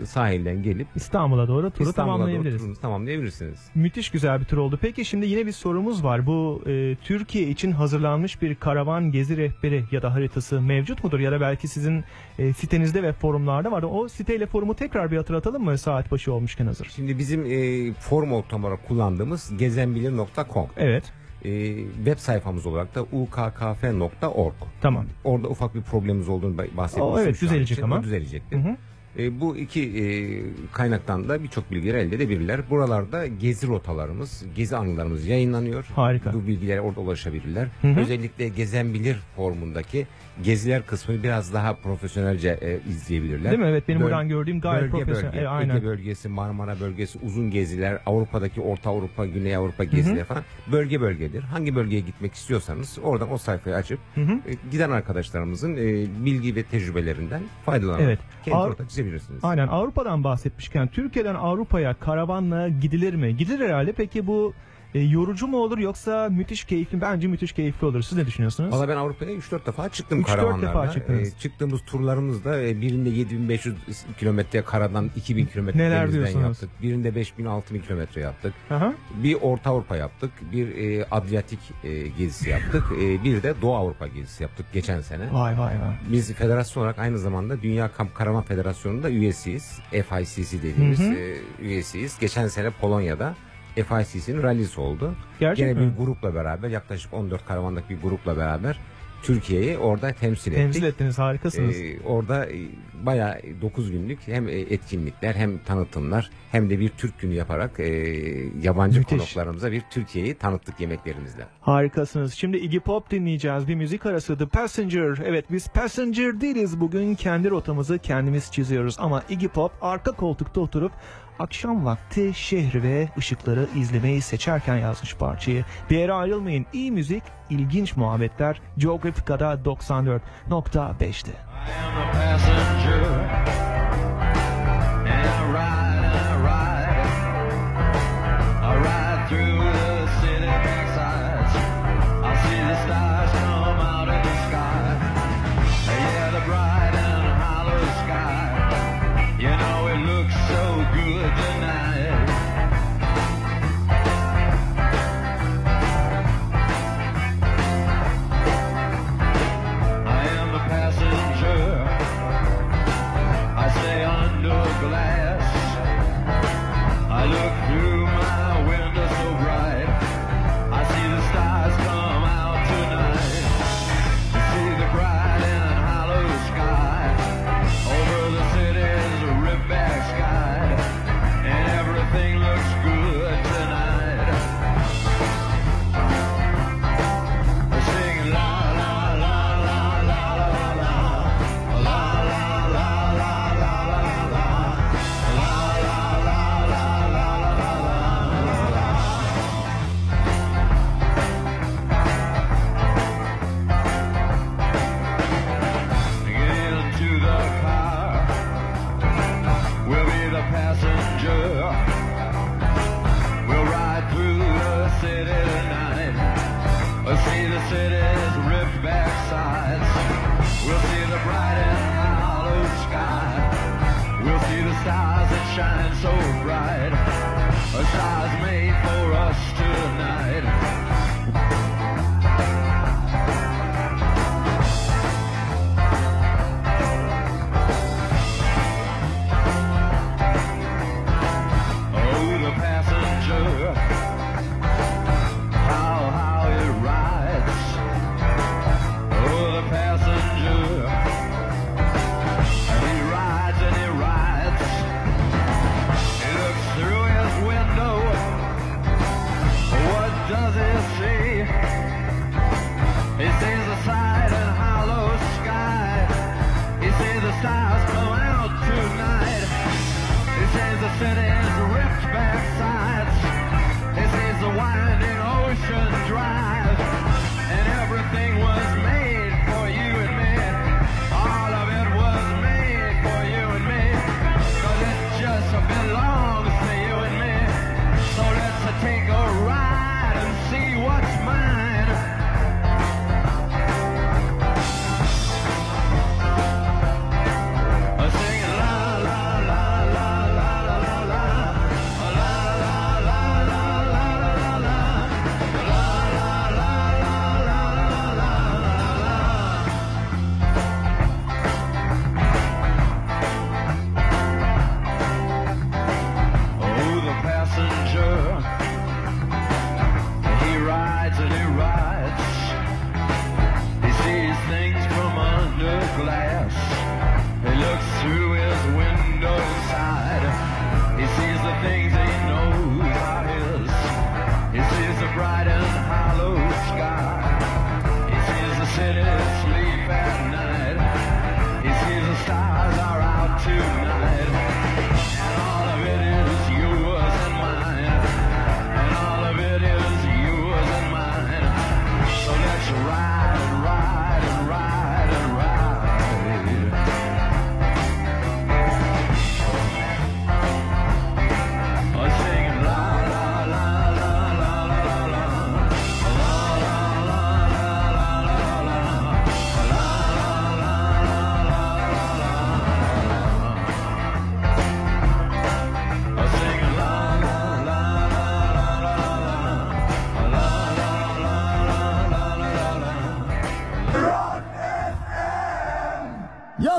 e, sahilden gelip İstanbul'a doğru turu İstanbul'a doğru tamamlayabiliriz. turunuzu tamamlayabilirsiniz. Müthiş güzel bir tur oldu. Peki şimdi yine bir sorumuz var. Bu e, Türkiye için hazırlanmış bir karavan gezi rehberi ya da haritası mevcut mudur? Ya da belki sizin e, sitenizde ve forumlarda var. O siteyle forumu tekrar bir hatırlatalım mı saat başı olmuşken hazır? Şimdi bizim e, forum olarak kullandığımız gezenbilir.com. Evet. E, web sayfamız olarak da ukkf.org. Tamam. Orada ufak bir problemimiz olduğunu bahsetmiştim. O, evet, düzelecek ama. O düzelecektir. Hı hı. E, bu iki e, kaynaktan da birçok bilgileri elde edebilirler. Buralarda gezi rotalarımız, gezi anılarımız yayınlanıyor. Harika. Bu bilgilere orada ulaşabilirler. Hı hı. Özellikle Gezen Bilir formundaki geziler kısmını biraz daha profesyonelce e, izleyebilirler. Değil mi? Evet, benim Böl- buradan gördüğüm gayet bölge profesyonel. Bölge, E, aynen. Ege bölgesi, Marmara bölgesi, uzun geziler, Avrupa'daki Orta Avrupa, Güney Avrupa gezileri falan bölge bölgedir. Hangi bölgeye gitmek istiyorsanız oradan o sayfayı açıp Hı hı. e, giden arkadaşlarımızın e, bilgi ve tecrübelerinden faydalanarak Evet. kendi Ar- rota çizebilirsiniz. Aynen Avrupa'dan bahsetmişken Türkiye'den Avrupa'ya karavanla gidilir mi? Gidilir herhalde. Peki bu e, yorucu mu olur yoksa müthiş keyifli? Bence müthiş keyifli olur. Siz ne düşünüyorsunuz? Valla ben Avrupa'ya 3-4 defa çıktım 3-4 karavanlarda. defa çıktınız. Ee, çıktığımız turlarımızda e, birinde 7500 kilometre karadan 2000 kilometre Neler denizden diyorsunuz? yaptık. Birinde 5000 6000 kilometre yaptık. Aha. Bir Orta Avrupa yaptık. Bir e, Adriyatik e, gezisi yaptık. E, bir de Doğu Avrupa gezisi yaptık geçen sene. Vay vay vay. Biz federasyon olarak aynı zamanda Dünya Kamp Karavan Federasyonu'nda üyesiyiz. FICC dediğimiz Hı hı. e, üyesiyiz. Geçen sene Polonya'da FICC'nin rallisi oldu. Gerçek Gene mi? bir grupla beraber yaklaşık 14 karavandaki bir grupla beraber Türkiye'yi orada temsil ettik. Temsil ettiniz harikasınız. Ee, orada e, bayağı 9 günlük hem e, etkinlikler hem tanıtımlar hem de bir Türk günü yaparak e, yabancı Müthiş. konuklarımıza bir Türkiye'yi tanıttık yemeklerimizle. Harikasınız. Şimdi Iggy Pop dinleyeceğiz. Bir müzik arası The Passenger. Evet biz Passenger değiliz. Bugün kendi rotamızı kendimiz çiziyoruz. Ama Iggy Pop arka koltukta oturup akşam vakti şehri ve ışıkları izlemeyi seçerken yazmış parçayı. Bir yere ayrılmayın. İyi müzik, ilginç muhabbetler. Geografika'da 94.5'ti. I am a passenger and I ride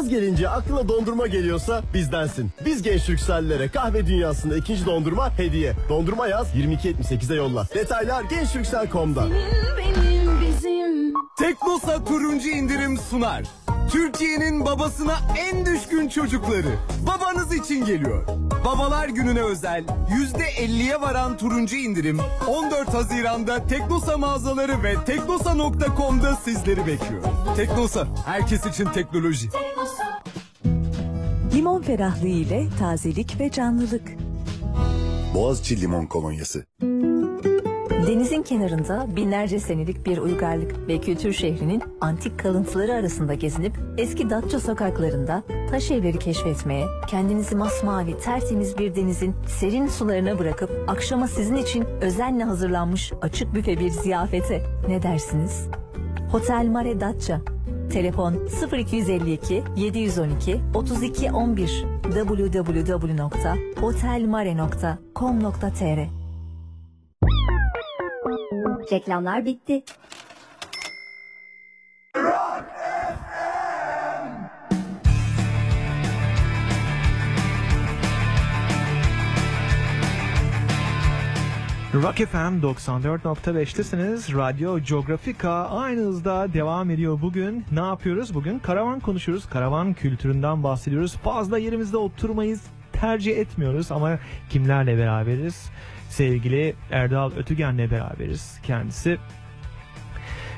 Yaz gelince aklına dondurma geliyorsa bizdensin. Biz genç yükselilere kahve dünyasında ikinci dondurma hediye. Dondurma yaz 22.78'e yolla. Detaylar gençyüksel.com'da. Senin, turuncu indirim sunar. Türkiye'nin babasına en düşkün çocukları babanız için geliyor. Babalar gününe özel %50'ye varan turuncu indirim 14 Haziran'da Teknosa mağazaları ve teknosa.com'da sizleri bekliyor. Teknosa, herkes için teknoloji. Limon ferahlığı ile tazelik ve canlılık. Boğaziçi Limon Kolonyası. Denizin kenarında binlerce senelik bir uygarlık ve kültür şehrinin antik kalıntıları arasında gezinip eski Datça sokaklarında taş evleri keşfetmeye, kendinizi masmavi tertemiz bir denizin serin sularına bırakıp akşama sizin için özenle hazırlanmış açık büfe bir ziyafete ne dersiniz? Hotel Mare Datça Telefon 0252 712 32 11 www.hotelmare.com.tr Reklamlar bitti. Rock FM 94.5'tesiniz. Radyo Geografika aynı hızda devam ediyor bugün. Ne yapıyoruz bugün? Karavan konuşuyoruz. Karavan kültüründen bahsediyoruz. Fazla yerimizde oturmayız tercih etmiyoruz ama kimlerle beraberiz? Sevgili Erdal Ötügen'le beraberiz. Kendisi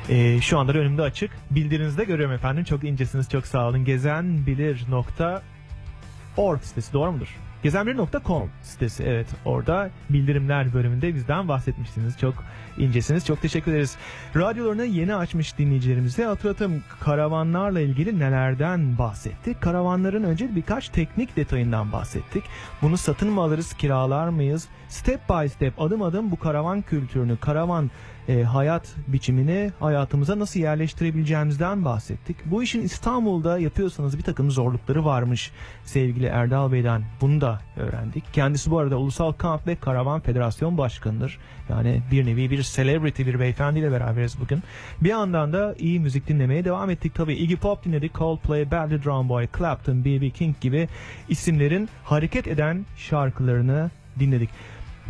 ee, şu anda da önümde açık. Bildirinizde görüyorum efendim. Çok incesiniz. Çok sağ olun. Gezenbilir.org sitesi doğru mudur? Gezenbilir.com sitesi evet orada bildirimler bölümünde bizden bahsetmiştiniz. Çok incesiniz. Çok teşekkür ederiz. Radyolarını yeni açmış dinleyicilerimize hatırlatalım. Karavanlarla ilgili nelerden bahsettik? Karavanların önce birkaç teknik detayından bahsettik. Bunu satın mı alırız, kiralar mıyız? Step by step adım adım bu karavan kültürünü, karavan e, hayat biçimini hayatımıza nasıl yerleştirebileceğimizden bahsettik. Bu işin İstanbul'da yapıyorsanız bir takım zorlukları varmış sevgili Erdal Bey'den. Bunu da öğrendik. Kendisi bu arada Ulusal Kamp ve Karavan Federasyon Başkanı'dır. Yani bir nevi bir celebrity bir beyefendiyle beraberiz bugün. Bir yandan da iyi müzik dinlemeye devam ettik. Tabii Iggy Pop dinledik. Coldplay, Belly Drum Boy, Clapton, B.B. King gibi isimlerin hareket eden şarkılarını dinledik.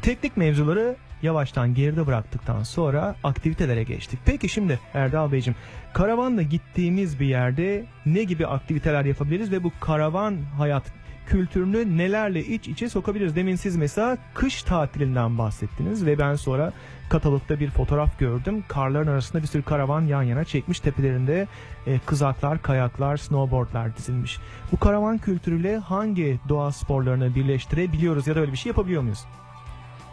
Teknik mevzuları yavaştan geride bıraktıktan sonra aktivitelere geçtik. Peki şimdi Erdal Beyciğim karavanla gittiğimiz bir yerde ne gibi aktiviteler yapabiliriz ve bu karavan hayat kültürünü nelerle iç içe sokabiliriz? Demin siz mesela kış tatilinden bahsettiniz ve ben sonra katalogda bir fotoğraf gördüm. Karların arasında bir sürü karavan yan yana çekmiş. Tepelerinde e, kızaklar, kayaklar, snowboardlar dizilmiş. Bu karavan kültürüyle hangi doğa sporlarını birleştirebiliyoruz ya da öyle bir şey yapabiliyor muyuz?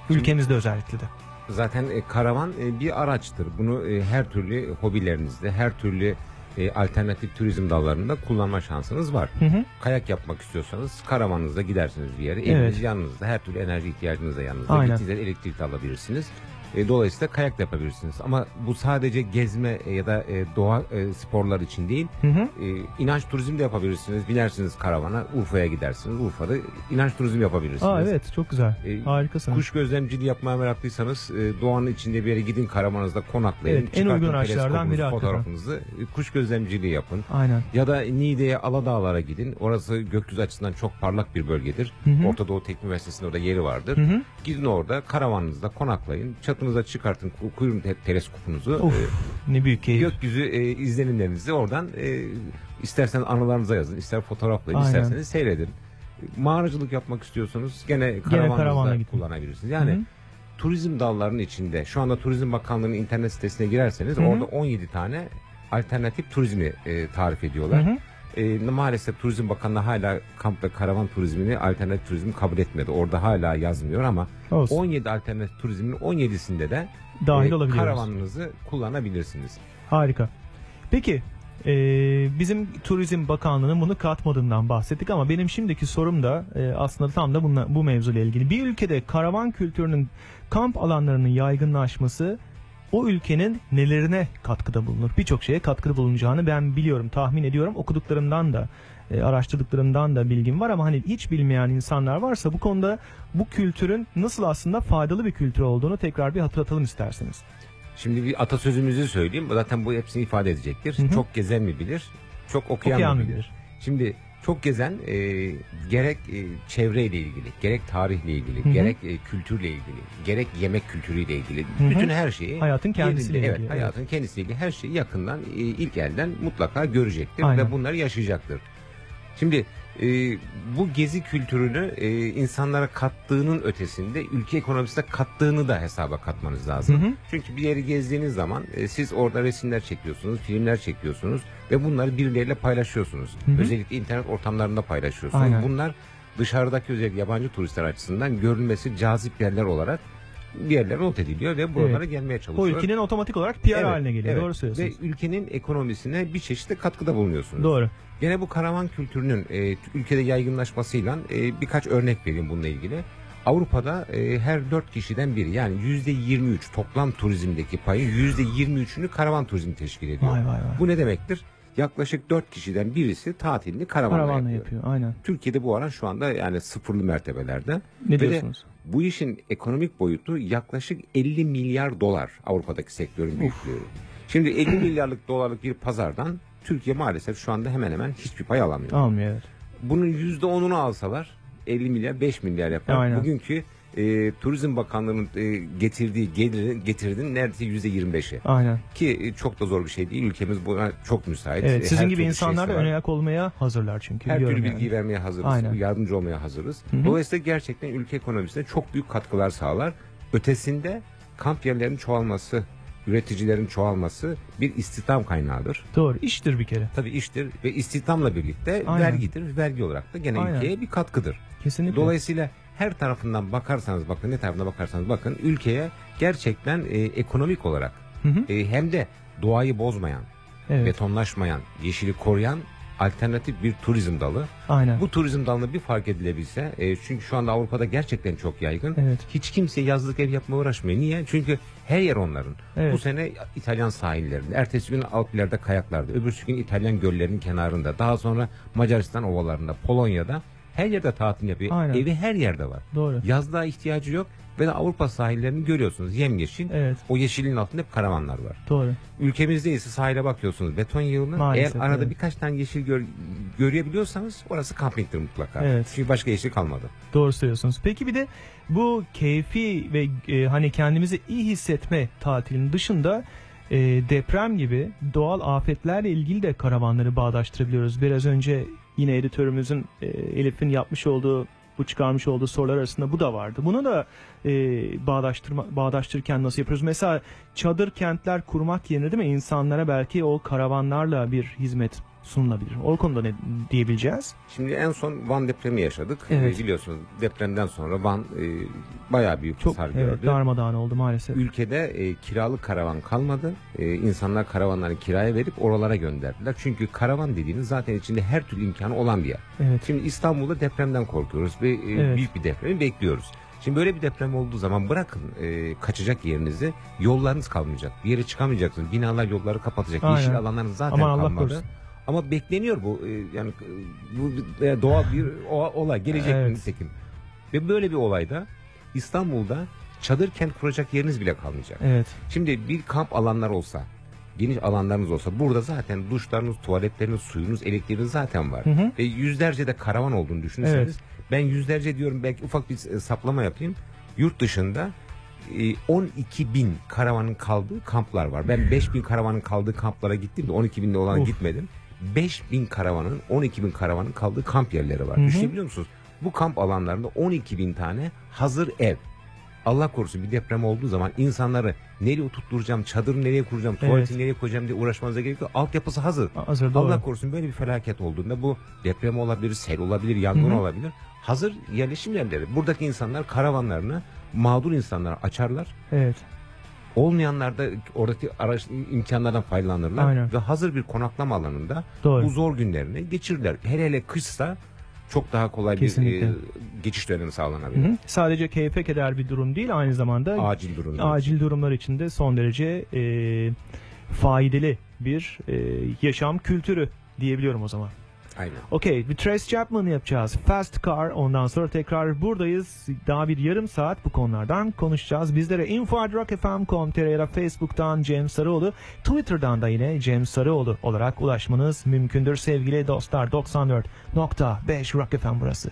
Ülkemizde özellikle de. Zaten e, karavan e, bir araçtır. Bunu e, her türlü hobilerinizde, her türlü e, alternatif turizm dallarında kullanma şansınız var. Hı hı. Kayak yapmak istiyorsanız karavanınızda gidersiniz bir yere. Evet. Eviniz yanınızda, her türlü enerji ihtiyacınız da yanınızda. Aynen. Gittiğinizde elektrik alabilirsiniz. E, dolayısıyla kayak da yapabilirsiniz. Ama bu sadece gezme e, ya da e, doğa e, sporlar için değil. Hı hı. E, inanç turizmi de yapabilirsiniz. Binersiniz karavana, Urfa'ya gidersiniz. Urfa'da inanç turizmi yapabilirsiniz. Aa evet çok güzel. E, Harikasınız. Kuş gözlemciliği yapmaya meraklıysanız e, doğanın içinde bir yere gidin karavanınızda konaklayın. Evet, en uygun araçlardan biri hakikaten. Fotoğrafınızı e, kuş gözlemciliği yapın. Aynen. Ya da Niğde'ye Aladağlar'a gidin. Orası gökyüzü açısından çok parlak bir bölgedir. Hı hı. Orta Doğu Teknik Üniversitesi'nin orada yeri vardır. Hı hı. Gidin orada karavanınızda konaklayın. Çatınıza çıkartın ku- kuyruğun te- teleskopunuzu. Of, E, ne büyük keyif. gökyüzü e, izlenimlerinizi oradan e, istersen anılarınıza yazın, ister fotoğraflayın, Aynen. isterseniz seyredin. Mağaracılık yapmak istiyorsanız gene karavanınızda kullanabilirsiniz. Yani Hı hı. turizm dallarının içinde şu anda Turizm Bakanlığı'nın internet sitesine girerseniz Hı hı. orada 17 tane alternatif turizmi e, tarif ediyorlar. Hı hı. E, maalesef Turizm Bakanlığı hala kamp ve karavan turizmini alternatif turizm kabul etmedi. Orada hala yazmıyor ama Olsun. 17 alternatif turizmin 17'sinde de Dahil e, olabiliyoruz. karavanınızı kullanabilirsiniz. Harika. Peki e, bizim Turizm Bakanlığı'nın bunu katmadığından bahsettik ama benim şimdiki sorum da e, aslında tam da bununla, bu mevzuyla ilgili. Bir ülkede karavan kültürünün kamp alanlarının yaygınlaşması o ülkenin nelerine katkıda bulunur? Birçok şeye katkıda bulunacağını ben biliyorum, tahmin ediyorum. Okuduklarımdan da, e, araştırdıklarımdan da bilgim var ama hani hiç bilmeyen insanlar varsa bu konuda bu kültürün nasıl aslında faydalı bir kültür olduğunu tekrar bir hatırlatalım isterseniz. Şimdi bir atasözümüzü söyleyeyim. Zaten bu hepsini ifade edecektir. Hı hı. Çok gezen mi bilir, çok okuyan, Okuyan mı bilir? bilir? Şimdi çok gezen e, gerek e, çevreyle ilgili, gerek tarihle ilgili, Hı hı. gerek e, kültürle ilgili, gerek yemek kültürüyle ilgili, hı. bütün her şeyi Hayatın kendisiyle ilgili, Evet, hayatın kendisiyle ilgili her şeyi yakından e, ilk elden mutlaka görecektir Aynen. ve bunları yaşayacaktır. Şimdi e, bu gezi kültürünü e, insanlara kattığının ötesinde ülke ekonomisine kattığını da hesaba katmanız lazım. Hı hı. Çünkü bir yeri gezdiğiniz zaman e, siz orada resimler çekiyorsunuz, filmler çekiyorsunuz ve bunları birileriyle paylaşıyorsunuz. Hı hı. Özellikle internet ortamlarında paylaşıyorsunuz. Aynen. Bunlar dışarıdaki özellikle yabancı turistler açısından görülmesi cazip yerler olarak bir yerlere not ediliyor ve buralara Evet. gelmeye O çalışıyor. ülkenin otomatik olarak PR Evet, haline geliyor. evet. Doğru söylüyorsunuz. Ve ülkenin ekonomisine bir çeşitli katkıda bulunuyorsunuz. Doğru. Gene bu karavan kültürünün e, ülkede yaygınlaşmasıyla e, birkaç örnek vereyim bununla ilgili. Avrupa'da e, her 4 kişiden biri yani %23 toplam turizmdeki payın %23'ünü karavan turizmi teşkil ediyor. Vay vay vay. Bu ne demektir? Yaklaşık 4 kişiden birisi tatilini karavanla, Karavanla yapıyor. yapıyor. Aynen. Türkiye'de bu oran şu anda yani sıfırlı mertebelerde. Ne Ve de diyorsunuz? Bu işin ekonomik boyutu yaklaşık 50 milyar dolar Avrupa'daki sektörün büyüklüğü. Şimdi 50 milyarlık dolarlık bir pazardan Türkiye maalesef şu anda hemen hemen hiçbir pay alamıyor. Almıyor. Bunun %10'unu alsalar 50 milyar 5 milyar yapar. Aynen. Bugünkü e, Turizm Bakanlığı'nın e, getirdiği gelirin getirdiğinin neredeyse %25'i. Aynen. Ki e, çok da zor bir şey değil. Ülkemiz buna çok müsait. Evet, E, sizin gibi insanlar da şeysi var. ön ayak olmaya hazırlar çünkü. Her türlü yani. vermeye hazırız. Aynen. Yardımcı olmaya hazırız. Hı hı. Dolayısıyla gerçekten ülke ekonomisine çok büyük katkılar sağlar. Ötesinde kamp yerlerinin çoğalması, üreticilerin çoğalması bir istihdam kaynağıdır. Doğru. iştir bir kere. Tabii iştir ve istihdamla birlikte Aynen. vergidir. Vergi olarak da gene Aynen. ülkeye bir katkıdır. Kesinlikle. Dolayısıyla her tarafından bakarsanız bakın ne tarafına bakarsanız bakın ülkeye gerçekten e, ekonomik olarak Hı hı. e, hem de doğayı bozmayan, Evet. betonlaşmayan, yeşili koruyan alternatif bir turizm dalı. Aynen. Bu turizm dalını bir fark edilebilse e, çünkü şu anda Avrupa'da gerçekten çok yaygın. Evet. Hiç kimse yazlık ev yapmaya uğraşmıyor. Niye? Çünkü her yer onların. Evet. Bu sene İtalyan sahillerinde, ertesi gün Alplerde kayaklarda, öbürsü gün İtalyan göllerinin kenarında, daha sonra Macaristan ovalarında, Polonya'da her yerde tatil yapıyor. Aynen. Evi her yerde var. Doğru. Yazlığa ihtiyacı yok ve de Avrupa sahillerini görüyorsunuz yemyeşil. Evet. O yeşilin altında hep karavanlar var. Doğru. Ülkemizde ise sahile bakıyorsunuz beton yığını. Maalesef, Eğer arada evet. birkaç tane yeşil gör, görebiliyorsanız orası kampingtir mutlaka. Evet. Çünkü başka yeşil kalmadı. Doğru söylüyorsunuz. Peki bir de bu keyfi ve e, hani kendimizi iyi hissetme tatilinin dışında e, deprem gibi doğal afetlerle ilgili de karavanları bağdaştırabiliyoruz. Biraz önce yine editörümüzün e, Elif'in yapmış olduğu bu çıkarmış olduğu sorular arasında bu da vardı. Bunu da e, bağdaştırma, bağdaştırırken nasıl yapıyoruz? Mesela çadır kentler kurmak yerine değil mi insanlara belki o karavanlarla bir hizmet sunulabilir. O konuda ne diyebileceğiz? Şimdi en son Van depremi yaşadık. Evet. Ee, biliyorsunuz depremden sonra Van e, bayağı büyük Çok hasar evet, gördü. darmadağın oldu maalesef. Ülkede e, kiralık karavan kalmadı. E, insanlar karavanlarını kiraya verip oralara gönderdiler. Çünkü karavan dediğiniz zaten içinde her türlü imkanı olan bir yer. Evet. Şimdi İstanbul'da depremden korkuyoruz ve e, Evet. büyük bir depremi bekliyoruz. Şimdi böyle bir deprem olduğu zaman bırakın e, kaçacak yerinizi yollarınız kalmayacak. Bir yere çıkamayacaksınız. Binalar yolları kapatacak. Aynen. Yeşil alanlarınız zaten Aman Allah kalmadı. korusun. Ama bekleniyor bu e, yani e, bu e, doğal bir o- olay gelecek Evet. nitekim. Ve böyle bir olayda İstanbul'da çadır kent kuracak yeriniz bile kalmayacak. Evet. Şimdi bir kamp alanlar olsa, geniş alanlarınız olsa burada zaten duşlarınız, tuvaletleriniz, suyunuz, elektriğiniz zaten var. Hı hı. Ve yüzlerce de karavan olduğunu düşünürseniz Evet. ben yüzlerce diyorum belki ufak bir e, saplama yapayım. Yurt dışında e, 12 bin karavanın kaldığı kamplar var. Ben 5 bin karavanın kaldığı kamplara gittim de 12 binde olan Of. gitmedim. 5 bin karavanın 12 bin karavanın kaldığı kamp yerleri var. Hı hı. Düşünebiliyor musunuz? Bu kamp alanlarında 12 bin tane hazır ev. Allah korusun bir deprem olduğu zaman insanları nereye oturtturacağım, çadırı nereye kuracağım, tuvaleti Evet. nereye koyacağım diye uğraşmanıza gerek yok. Altyapısı hazır. Hazır, doğru. Allah korusun böyle bir felaket olduğunda bu deprem olabilir, sel olabilir, yangın Hı hı. olabilir. Hazır yerleşim yerleri. Buradaki insanlar karavanlarını mağdur insanlara açarlar. Evet. Olmayanlar da oradaki araç imkanlardan faydalanırlar Aynen. ve hazır bir konaklama alanında Doğru. bu zor günlerini geçirirler. Hele hele kışsa çok daha kolay Kesinlikle. bir e, geçiş dönemi Hı sağlanabilir. hı. Sadece keyfe keder bir durum değil aynı zamanda Acil durumlar acil durumlar için de son derece e, faydalı bir e, yaşam kültürü diyebiliyorum o zaman. Aynen. Okey bir Trace Chapman yapacağız. Fast Car ondan sonra tekrar buradayız. Daha bir yarım saat bu konulardan konuşacağız. Bizlere info.rockfm.com.tr ya da Facebook'tan Cem Sarıoğlu, Twitter'dan da yine Cem Sarıoğlu olarak ulaşmanız mümkündür sevgili dostlar. 94.5 Rock FM burası.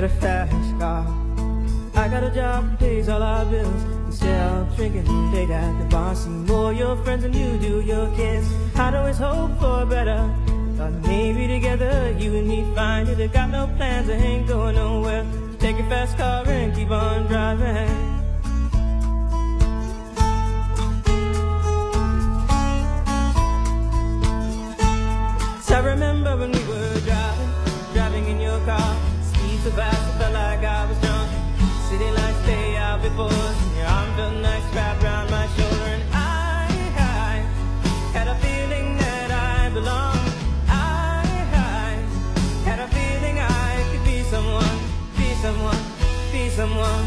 Got a fast car. I got a job that pays all our bills. Instead of drinking late at the bar, see more your friends than you do your kids. I'd always hope for better. Thought maybe together you and me find it. I got no plans, I ain't going nowhere. Take your fast car and keep on driving. So fast, I felt like I was drunk. City lights lay out before your arm felt nice wrapped around my shoulder. And I, I had a feeling that I belonged. I, I had a feeling I could be someone, be someone, be someone.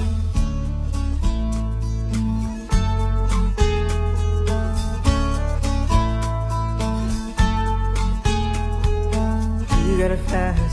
You got a fast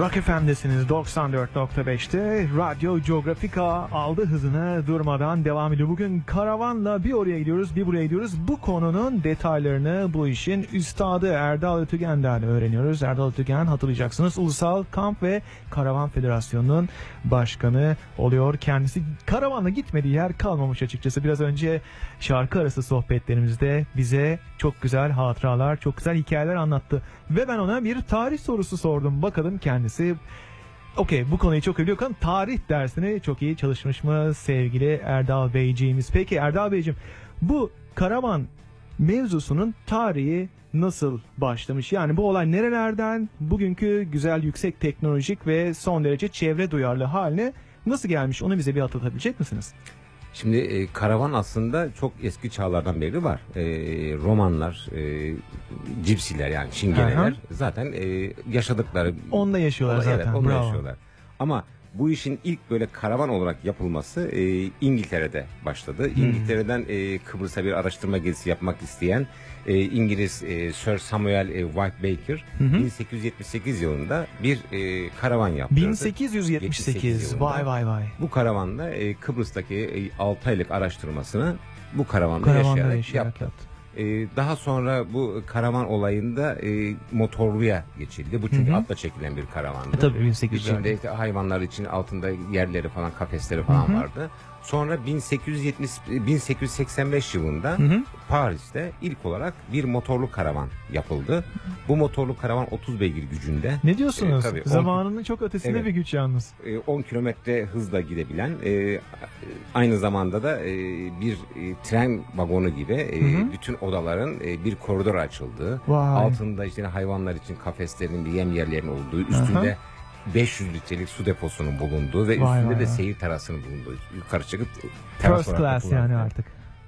Rock FM'desiniz 94.5'te Radyo Geografika aldı hızını durmadan devam ediyor. Bugün karavanla bir oraya gidiyoruz bir buraya gidiyoruz. Bu konunun detaylarını bu işin üstadı Erdal Ötügen'den öğreniyoruz. Erdal Ötügen hatırlayacaksınız Ulusal Kamp ve Karavan Federasyonu'nun başkanı oluyor. Kendisi karavanla gitmediği yer kalmamış açıkçası. Biraz önce şarkı arası sohbetlerimizde bize çok güzel hatıralar, çok güzel hikayeler anlattı. Ve ben ona bir tarih sorusu sordum. Bakalım kendisi Okey bu konuyu çok iyi biliyor. Bakalım tarih dersini çok iyi çalışmış mı sevgili Erdal Beyciğimiz. Peki Erdal Beyciğim bu karavan mevzusunun tarihi nasıl başlamış? Yani bu olay nerelerden bugünkü güzel yüksek teknolojik ve son derece çevre duyarlı haline nasıl gelmiş? Onu bize bir hatırlatabilecek misiniz? Şimdi e, karavan aslında çok eski çağlardan beri var. E, romanlar, e, cipsiler yani çingeneler Aha. zaten e, yaşadıkları. Onunla yaşıyorlar Olay- zaten, Evet, onunla bravo. yaşıyorlar. Ama bu işin ilk böyle karavan olarak yapılması e, İngiltere'de başladı. Hmm. İngiltere'den e, Kıbrıs'a bir araştırma gezisi yapmak isteyen e, İngiliz e, Sir Samuel e, Whitebaker Hı hı. 1878 yılında bir e, karavan yaptırdı. 1878. yılında. Vay vay vay. Bu karavanda e, Kıbrıs'taki 6 aylık araştırmasını bu karavanda Karavanda yaşayarak, yaşayarak yaptı. yaptı. E, daha sonra bu karavan olayında e, motorluya geçildi. Bu çünkü Hı hı. atla çekilen bir karavandı. E, tabii, 1800'lerde. İçinde işte hayvanlar için altında yerleri falan kafesleri falan Hı hı. vardı. Sonra 1870 1885 yılında Hı hı. Paris'te ilk olarak bir motorlu karavan yapıldı. Bu motorlu karavan 30 beygir gücünde. Ne diyorsunuz? E, tabii, on- Zamanının çok ötesinde Evet. bir güç yalnız. e, 10 kilometre hızla gidebilen e, aynı zamanda da e, bir e, tren vagonu gibi e, Hı hı. bütün odaların e, bir koridor açıldığı Vay. altında işte hayvanlar için kafeslerin bir yem yerlerinin olduğu üstünde 500 litrelik su deposunun bulunduğu ve Vay üstünde vay de vay. seyir terasının bulunduğu yukarı çıkıp teras First class yani artık.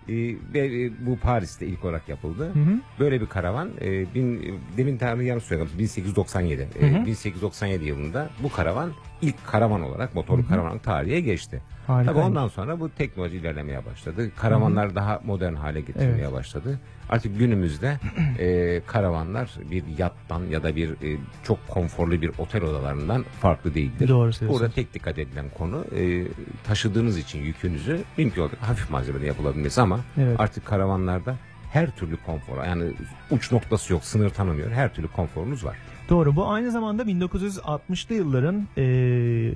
E, ve e, bu Paris'te ilk olarak yapıldı. Hı hı. Böyle bir karavan e, bin, demin tarihi yanlış söyledim 1897. E, Hı hı. 1897 yılında bu karavan ilk karavan olarak motorlu karavan tarihe geçti. Tabii Harikaymış. ondan sonra bu teknoloji ilerlemeye başladı. Karavanlar daha modern hale getirmeye Evet. başladı. Artık günümüzde e, karavanlar bir yattan ya da bir e, çok konforlu bir otel odalarından farklı değildir. Doğru söylüyorsunuz. Burada tek dikkat edilen konu e, taşıdığınız için yükünüzü mümkün olduğu hafif malzemede yapılabilmesi ama Evet. artık karavanlarda her türlü konfor yani uç noktası yok sınır tanımıyor her türlü konforunuz var. Doğru. Bu aynı zamanda 1960'lı yılların eee,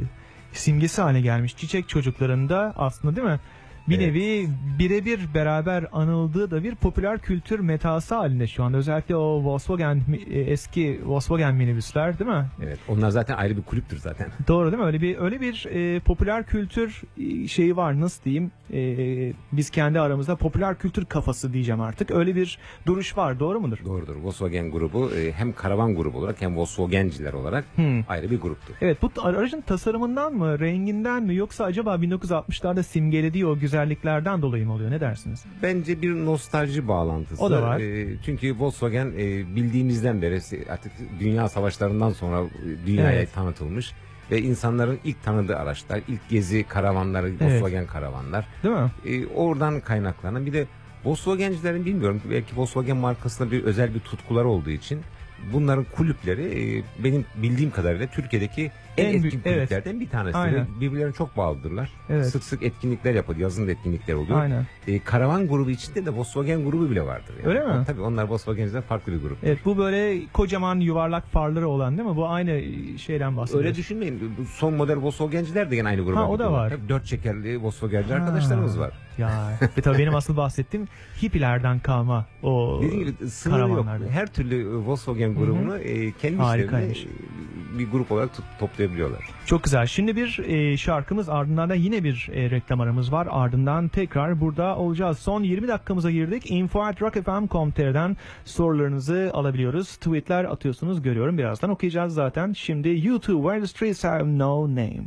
simgesi haline gelmiş. Çiçek çocuklarında aslında değil mi? Bir nevi birebir beraber anıldığı da bir popüler kültür metası halinde şu anda. Özellikle o Volkswagen e, eski Volkswagen minibüsler değil mi? Evet. Onlar zaten ayrı bir kulüptür zaten. Doğru değil mi? Öyle bir öyle bir e, popüler kültür e, şeyi var. Nasıl diyeyim? E, biz kendi aramızda popüler kültür kafası diyeceğim artık. Öyle bir duruş var. Doğru mudur? Doğrudur. Volkswagen grubu e, hem karavan grubu olarak hem Volkswagenciler olarak Hmm. ayrı bir gruptur. Evet bu aracın tasarımından mı, renginden mi yoksa acaba 1960'larda simgelediği o güzelliklerden dolayı mı oluyor? Ne dersiniz? Bence bir nostalji bağlantısı. O da var. E, çünkü Volkswagen e, bildiğimizden beri artık dünya savaşlarından sonra e, dünyaya Evet. tanıtılmış ve insanların ilk tanıdığı araçlar, ilk gezi karavanları, Volkswagen karavanlar. Değil mi? E, oradan kaynaklanan bir de Volkswagencilerin bilmiyorum belki Volkswagen markasına bir özel bir tutkuları olduğu için bunların kulüpleri e, benim bildiğim kadarıyla Türkiye'deki en, En etkin büyük- evet. kulüplerden bir tanesi. Aynen. Birbirlerine çok bağlıdırlar. Evet. Sık sık etkinlikler yapıyor. Yazın etkinlikler oluyor. Aynen. E, karavan grubu içinde de Volkswagen grubu bile vardır. Yani. Öyle mi? Tabii onlar Volkswagen'den farklı bir grup. Evet bu böyle kocaman yuvarlak farları olan değil mi? Bu aynı şeyden bahsediyor. Öyle düşünmeyin. Son model Volkswagen'ciler de yine aynı gruba Ha, o da var. Dört çekerli Volkswagen'ci arkadaşlarımız var. Ya ve tabii benim asıl bahsettiğim hippilerden kalma o Dediğim gibi sınırı yok. karavanlarda. Her türlü Volkswagen Hı hı. grubunu e, kendi Harikaymış. işlerinde e, bir grup olarak toplayabiliyorlar. Çok güzel. Şimdi bir e, şarkımız ardından da yine bir e, reklam aramız var. Ardından tekrar burada olacağız. Son 20 dakikamıza girdik. info.rockfm.com.tr'den sorularınızı alabiliyoruz. Tweetler atıyorsunuz görüyorum. Birazdan okuyacağız zaten. Şimdi YouTube Where the Streets Have No Name.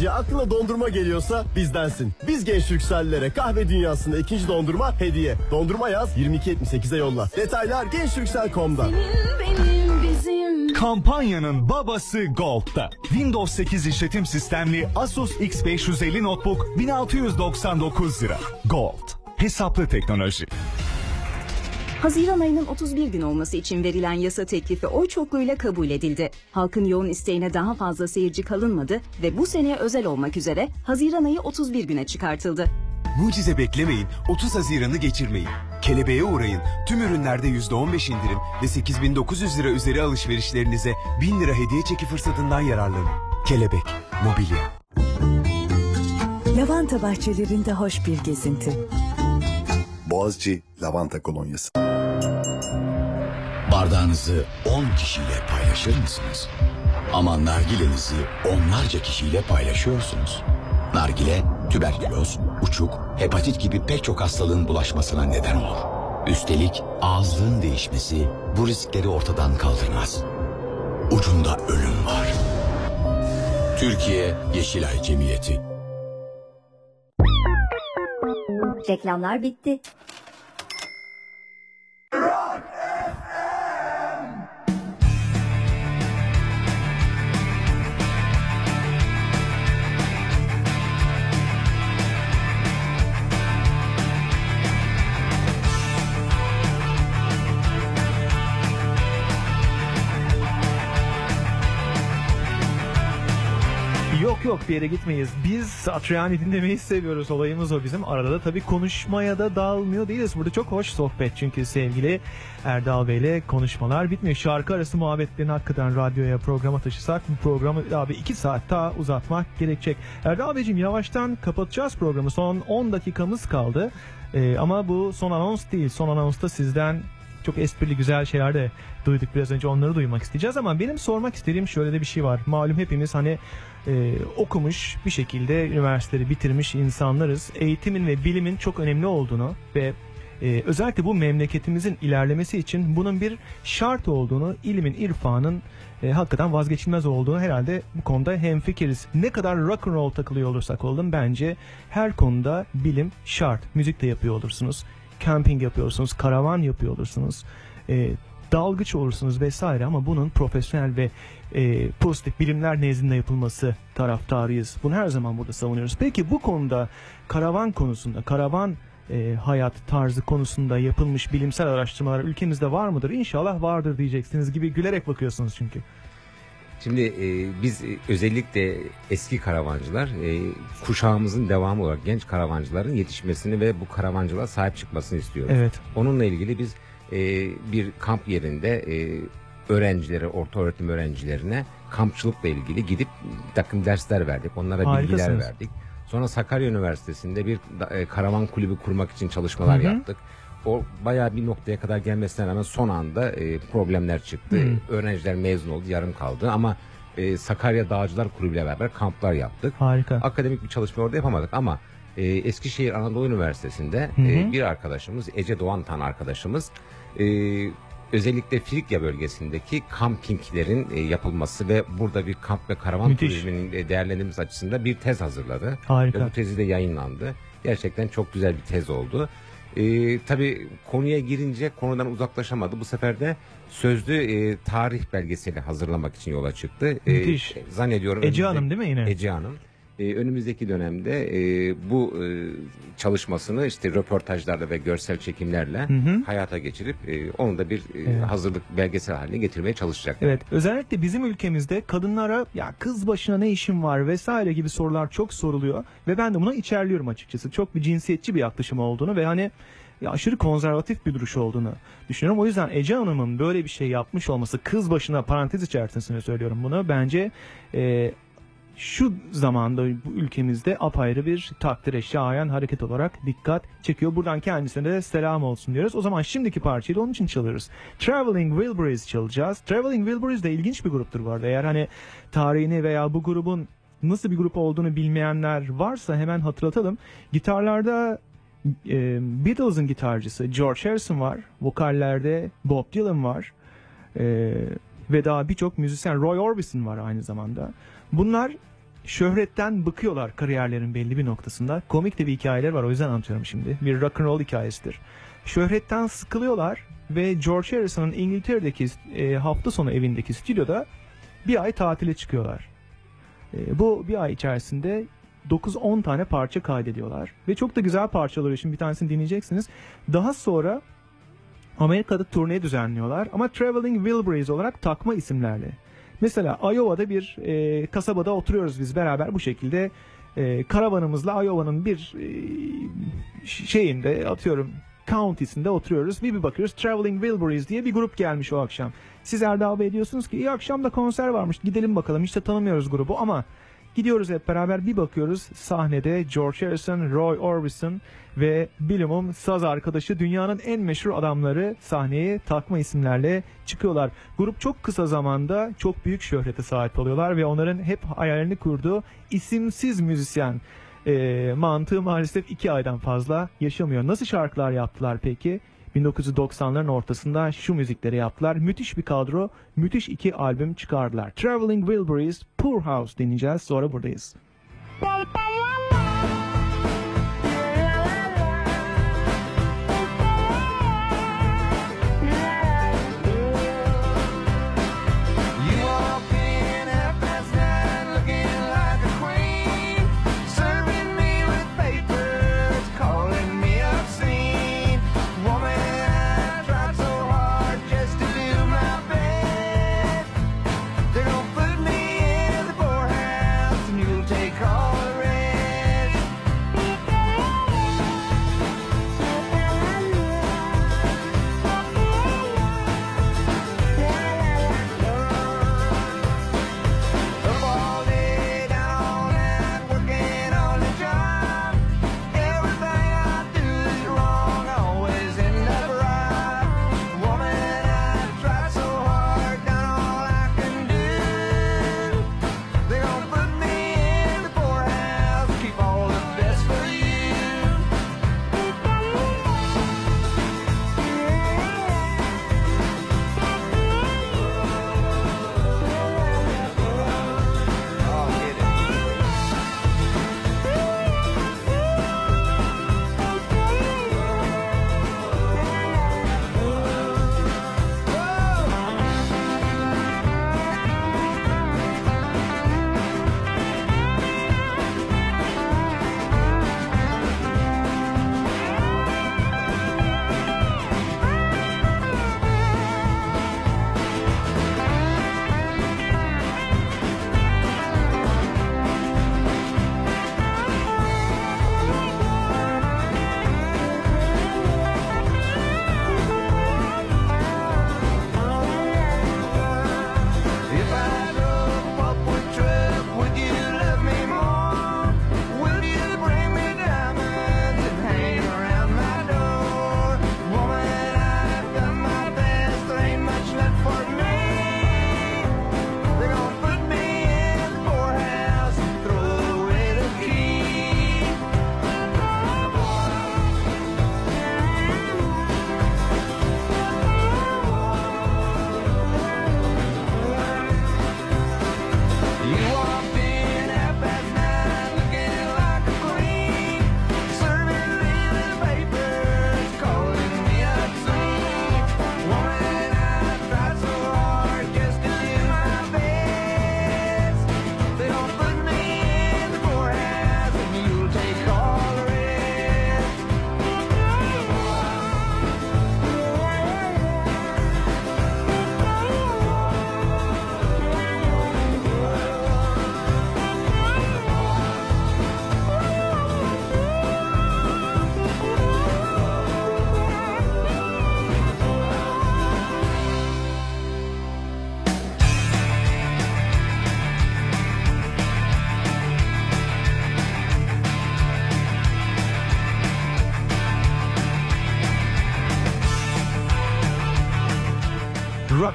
Yaz gelince aklına dondurma geliyorsa bizdensin. Biz genç Türksellilere kahve dünyasında ikinci dondurma hediye. Dondurma yaz 22.78'e yolla. Detaylar bizim. Kampanyanın babası Gold'da. Windows 8 işletim sistemli Asus X550 Notebook 1699 lira. Gold. Hesaplı teknoloji. Haziran ayının 31 gün olması için verilen yasa teklifi oy çokluğuyla kabul edildi. Halkın yoğun isteğine daha fazla seyirci kalınmadı ve bu seneye özel olmak üzere Haziran ayı 31 güne çıkartıldı. Mucize beklemeyin, 30 Haziran'ı geçirmeyin. Kelebeğe uğrayın, tüm ürünlerde %15 indirim ve 8900 lira üzeri alışverişlerinize 1000 lira hediye çeki fırsatından yararlanın. Kelebek, mobilya. Lavanta bahçelerinde hoş bir gezinti. Boğaziçi Lavanta Kolonyası. Bardağınızı 10 kişiyle paylaşır mısınız? Ama nargilenizi onlarca kişiyle paylaşıyorsunuz. Nargile, tüberküloz, uçuk, hepatit gibi pek çok hastalığın bulaşmasına neden olur. Üstelik ağızlığın değişmesi bu riskleri ortadan kaldırmaz. Ucunda ölüm var. Türkiye Yeşilay Cemiyeti Reklamlar bitti. Yok yok bir yere gitmeyiz. Biz Satriani dinlemeyi seviyoruz. Olayımız o bizim. Arada da tabii konuşmaya da dağılmıyor değiliz. Burada çok hoş sohbet çünkü sevgili Erdal Bey'le konuşmalar bitmiyor. Şarkı arası muhabbetlerini hakikaten radyoya programa taşısak bu programı abi iki saat daha uzatmak gerekecek. Erdal Beyciğim yavaştan kapatacağız programı. Son 10 dakikamız kaldı. Ee, ama bu son anons değil. Son anonsta sizden çok esprili güzel şeyler de duyduk biraz önce onları duymak isteyeceğiz ama benim sormak istediğim şöyle de bir şey var. Malum hepimiz hani e, okumuş bir şekilde üniversiteleri bitirmiş insanlarız. Eğitimin ve bilimin çok önemli olduğunu ve e, özellikle bu memleketimizin ilerlemesi için bunun bir şart olduğunu, ilimin, irfanın e, hakikaten vazgeçilmez olduğunu herhalde bu konuda hemfikiriz. Ne kadar rock and roll takılıyor olursak olalım bence her konuda bilim şart. Müzik de yapıyor olursunuz, camping yapıyorsunuz, karavan yapıyor olursunuz, e, dalgıç olursunuz vesaire ama bunun profesyonel ve e, pozitif bilimler nezdinde yapılması taraftarıyız. Bunu her zaman burada savunuyoruz. Peki bu konuda karavan konusunda, karavan e, hayat tarzı konusunda yapılmış bilimsel araştırmalar ülkemizde var mıdır? İnşallah vardır diyeceksiniz gibi gülerek bakıyorsunuz çünkü. Şimdi e, biz e, özellikle eski karavancılar e, kuşağımızın devamı olarak genç karavancıların yetişmesini ve bu karavancılığa sahip çıkmasını istiyoruz. Evet. Onunla ilgili biz e, bir kamp yerinde e, öğrencilere, orta öğretim öğrencilerine kampçılıkla ilgili gidip bir takım dersler verdik. Onlara bilgiler verdik. Sonra Sakarya Üniversitesi'nde bir e, karavan kulübü kurmak için çalışmalar Hı hı. yaptık. O bayağı bir noktaya kadar gelmesine rağmen son anda e, problemler çıktı. Hı. Öğrenciler mezun oldu, yarım kaldı ama e, Sakarya Dağcılar Kulübü ile beraber kamplar yaptık. Harika. Akademik bir çalışma orada yapamadık ama e, Eskişehir Anadolu Üniversitesi'nde Hı hı. e, bir arkadaşımız, Ece Doğantan arkadaşımız e, özellikle Frikya bölgesindeki kampinglerin e, yapılması ve burada bir kamp ve karavan Müthiş. turizminin e, değerlendirilmesi açısından bir tez hazırladı. Harika. Ve bu tezi de yayınlandı. Gerçekten çok güzel bir tez oldu. E, tabii konuya girince konudan uzaklaşamadı. Bu sefer de sözlü e, tarih belgeseli hazırlamak için yola çıktı. E, Müthiş. zannediyorum. Ece önümüzde- Hanım değil mi yine? Ece Hanım. E, önümüzdeki dönemde e, bu e, çalışmasını işte röportajlarla ve görsel çekimlerle Hı hı. hayata geçirip e, onu da bir e, Evet. hazırlık belgesel haline getirmeye çalışacak. Evet özellikle bizim ülkemizde kadınlara ya kız başına ne işin var vesaire gibi sorular çok soruluyor ve ben de buna içerliyorum açıkçası. Çok bir cinsiyetçi bir yaklaşım olduğunu ve hani ya aşırı konservatif bir duruş olduğunu düşünüyorum. O yüzden Ece Hanım'ın böyle bir şey yapmış olması kız başına parantez içerisinde söylüyorum bunu. Bence e, şu zamanda bu ülkemizde apayrı bir takdire şayan hareket olarak dikkat çekiyor. Buradan kendisine de selam olsun diyoruz. O zaman şimdiki parçayı da onun için çalıyoruz. Traveling Wilburys çalacağız. Traveling Wilburys de ilginç bir gruptur bu arada. Eğer hani tarihini veya bu grubun nasıl bir grup olduğunu bilmeyenler varsa hemen hatırlatalım. Gitarlarda e, Beatles'ın gitarcısı George Harrison var. Vokallerde Bob Dylan var. E, ve daha birçok müzisyen Roy Orbison var aynı zamanda. Bunlar şöhretten bıkıyorlar kariyerlerin belli bir noktasında. Komik de bir hikayeler var o yüzden anlatıyorum şimdi. Bir rock and roll hikayesidir. Şöhretten sıkılıyorlar ve George Harrison'ın İngiltere'deki e, hafta sonu evindeki stüdyoda bir ay tatile çıkıyorlar. E, bu bir ay içerisinde 9-10 tane parça kaydediyorlar. Ve çok da güzel parçalar için bir tanesini dinleyeceksiniz. Daha sonra Amerika'da turne düzenliyorlar ama Traveling Wilburys olarak takma isimlerle. Mesela Iowa'da bir e, kasabada oturuyoruz biz beraber bu şekilde e, karavanımızla Iowa'nın bir e, şeyinde atıyorum county'sinde oturuyoruz. Bir bir bakıyoruz Traveling Wilburys diye bir grup gelmiş o akşam. Siz Erdal Bey diyorsunuz ki iyi akşam da konser varmış gidelim bakalım hiç de tanımıyoruz grubu ama Gidiyoruz hep beraber bir bakıyoruz sahnede George Harrison, Roy Orbison ve bilumum saz arkadaşı dünyanın en meşhur adamları sahneye takma isimlerle çıkıyorlar. Grup çok kısa zamanda çok büyük şöhrete sahip oluyorlar ve onların hep hayalini kurduğu isimsiz müzisyen e, mantığı maalesef iki aydan fazla yaşamıyor. Nasıl şarkılar yaptılar peki? 1990'ların ortasında şu müzikleri yaptılar. Müthiş bir kadro, müthiş iki albüm çıkardılar. Traveling Wilburys, Poor House dinleyeceğiz. Sonra buradayız.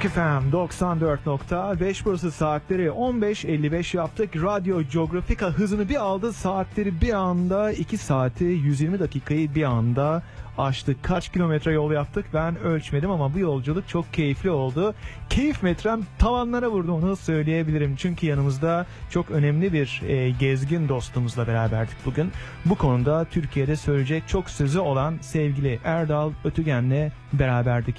Rock FM 94.5 burası saatleri 15.55 yaptık. Radyo Geografika hızını bir aldı. Saatleri bir anda 2 saati 120 dakikayı bir anda aştık. Kaç kilometre yol yaptık ben ölçmedim ama bu yolculuk çok keyifli oldu. Keyif metrem tavanlara vurdu onu söyleyebilirim. Çünkü yanımızda çok önemli bir e, gezgin dostumuzla beraberdik bugün. Bu konuda Türkiye'de söyleyecek çok sözü olan sevgili Erdal Ötügen'le beraberdik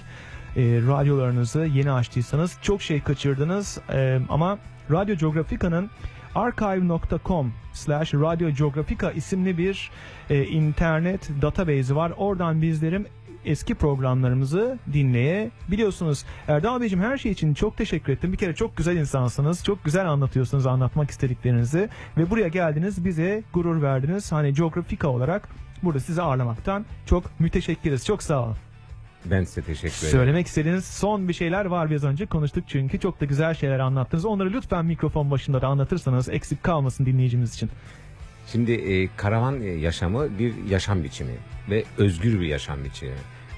e, radyolarınızı yeni açtıysanız çok şey kaçırdınız E, ama Radyo Geografika'nın archive.com slash Radyo Geografika isimli bir e, internet database'i var. Oradan bizlerim eski programlarımızı dinleyebiliyorsunuz. Erdal Beyciğim her şey için çok teşekkür ettim. Bir kere çok güzel insansınız. Çok güzel anlatıyorsunuz anlatmak istediklerinizi. Ve buraya geldiniz bize gurur verdiniz. Hani Geografika olarak burada sizi ağırlamaktan çok müteşekkiriz. Çok sağ olun. Ben size teşekkür ederim. Söylemek istediğiniz son bir şeyler var biraz önce konuştuk çünkü çok da güzel şeyler anlattınız. Onları lütfen mikrofon başında da anlatırsanız eksik kalmasın dinleyicimiz için. Şimdi e, karavan e, yaşamı bir yaşam biçimi ve özgür bir yaşam biçimi.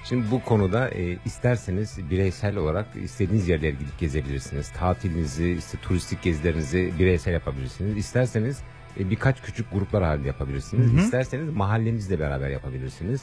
Şimdi bu konuda e, isterseniz bireysel olarak istediğiniz yerlere gidip gezebilirsiniz. Tatilinizi, işte turistik gezilerinizi bireysel yapabilirsiniz. İsterseniz e, birkaç küçük gruplar halinde yapabilirsiniz. Hı hı. İsterseniz mahallenizle beraber yapabilirsiniz.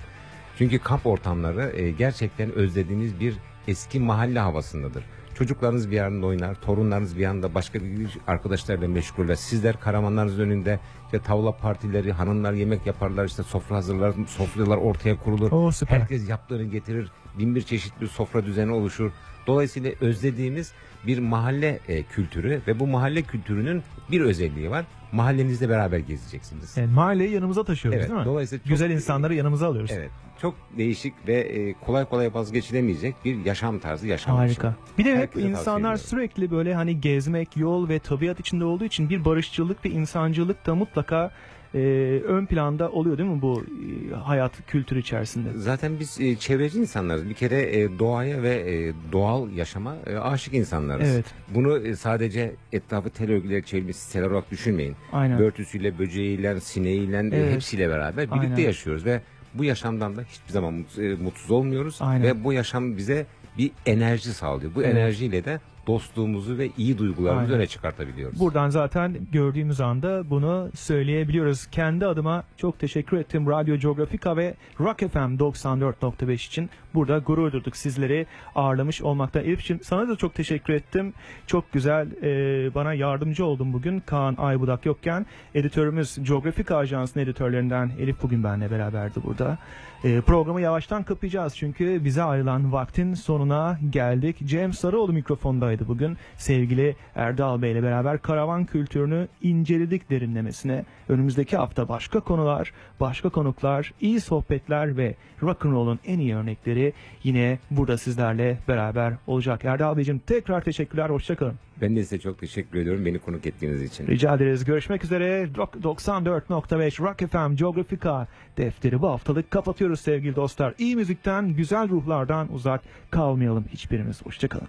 Çünkü kamp ortamları e, gerçekten özlediğiniz bir eski mahalle havasındadır. Çocuklarınız bir yanında oynar, torunlarınız bir yanında başka bir arkadaşlarla meşguller. Sizler karavanlarınız önünde işte tavla partileri, hanımlar yemek yaparlar, işte sofra hazırlar, sofralar ortaya kurulur. Oo, süper. Herkes yaptığını getirir, bin bir çeşit bir sofra düzeni oluşur. Dolayısıyla özlediğimiz bir mahalle e, kültürü ve bu mahalle kültürünün bir özelliği var. Mahallenizle beraber gezeceksiniz. Yani mahalleyi yanımıza taşıyoruz Evet, değil mi? dolayısıyla çok- Güzel insanları yanımıza alıyoruz. Evet. Çok değişik ve e, kolay kolay vazgeçilemeyecek bir yaşam tarzı yaşam Harika. biçimi. Bir de hep Herkese insanlar sürekli böyle hani gezmek, yol ve tabiat içinde olduğu için bir barışçılık ve insancılık da mutlaka e, ön planda oluyor değil mi bu e, hayat kültürü içerisinde? Zaten biz e, çevreci insanlarız. Bir kere e, doğaya ve e, doğal yaşama e, aşık insanlarız. Evet. Bunu e, sadece etrafı tel örgüleri çevrili siteler olarak düşünmeyin. Aynen. Börtüsüyle, böceğiyle, sineğiyle e, Evet. hepsiyle beraber birlikte Aynen. yaşıyoruz ve bu yaşamdan da hiçbir zaman e, mutsuz olmuyoruz Aynen. ve bu yaşam bize bir enerji sağlıyor. Bu Evet. enerjiyle de dostluğumuzu ve iyi duygularımızı Aynen. öne çıkartabiliyoruz. Buradan zaten gördüğümüz anda bunu söyleyebiliyoruz. Kendi adıma çok teşekkür ettim Radyo Geografika ve Rock FM 94.5 için. Burada gurur duyduk sizleri ağırlamış olmakta. Elif'ciğim sana da çok teşekkür ettim. Çok güzel e, bana yardımcı oldun bugün Kaan Aybudak yokken. Editörümüz Geografika Ajansı'nın editörlerinden Elif bugün benimle beraberdi burada. E, programı yavaştan kapayacağız çünkü bize ayrılan vaktin sonuna geldik. Cem Sarıoğlu mikrofondaydı bugün. Sevgili Erdal Bey ile beraber karavan kültürünü inceledik derinlemesine. Önümüzdeki hafta başka konular, başka konuklar, iyi sohbetler ve rock'n'roll'un en iyi örnekleri yine burada sizlerle beraber olacak. Erdal Beyciğim tekrar teşekkürler, hoşçakalın. Ben de size çok teşekkür ediyorum beni konuk ettiğiniz için. Rica ederiz. Görüşmek üzere. Rock 94.5 Rock FM Geografika defteri bu haftalık kapatıyoruz sevgili dostlar. İyi müzikten, güzel ruhlardan uzak kalmayalım hiçbirimiz. Hoşçakalın.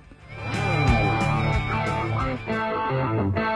Well, now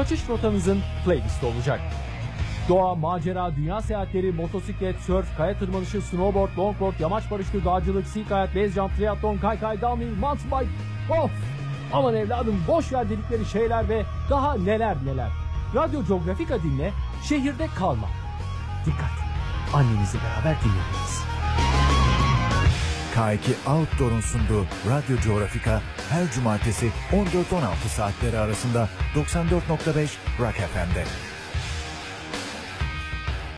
kaçış rotanızın playlisti olacak. Doğa, macera, dünya seyahatleri, motosiklet, sörf, kaya tırmanışı, snowboard, longboard, yamaç paraşütü, dağcılık, sea kayak, base jump, triatlon, kaykay, downhill, mountain bike. Of! Aman evladım boş ver dedikleri şeyler ve daha neler neler. Radyo Geografika dinle, şehirde kalma. Dikkat! Annenizle beraber dinlediniz. K2 Outdoor'un sunduğu Radyo Geografika her cumartesi 14-16 saatleri arasında 94.5 Rock FM'de.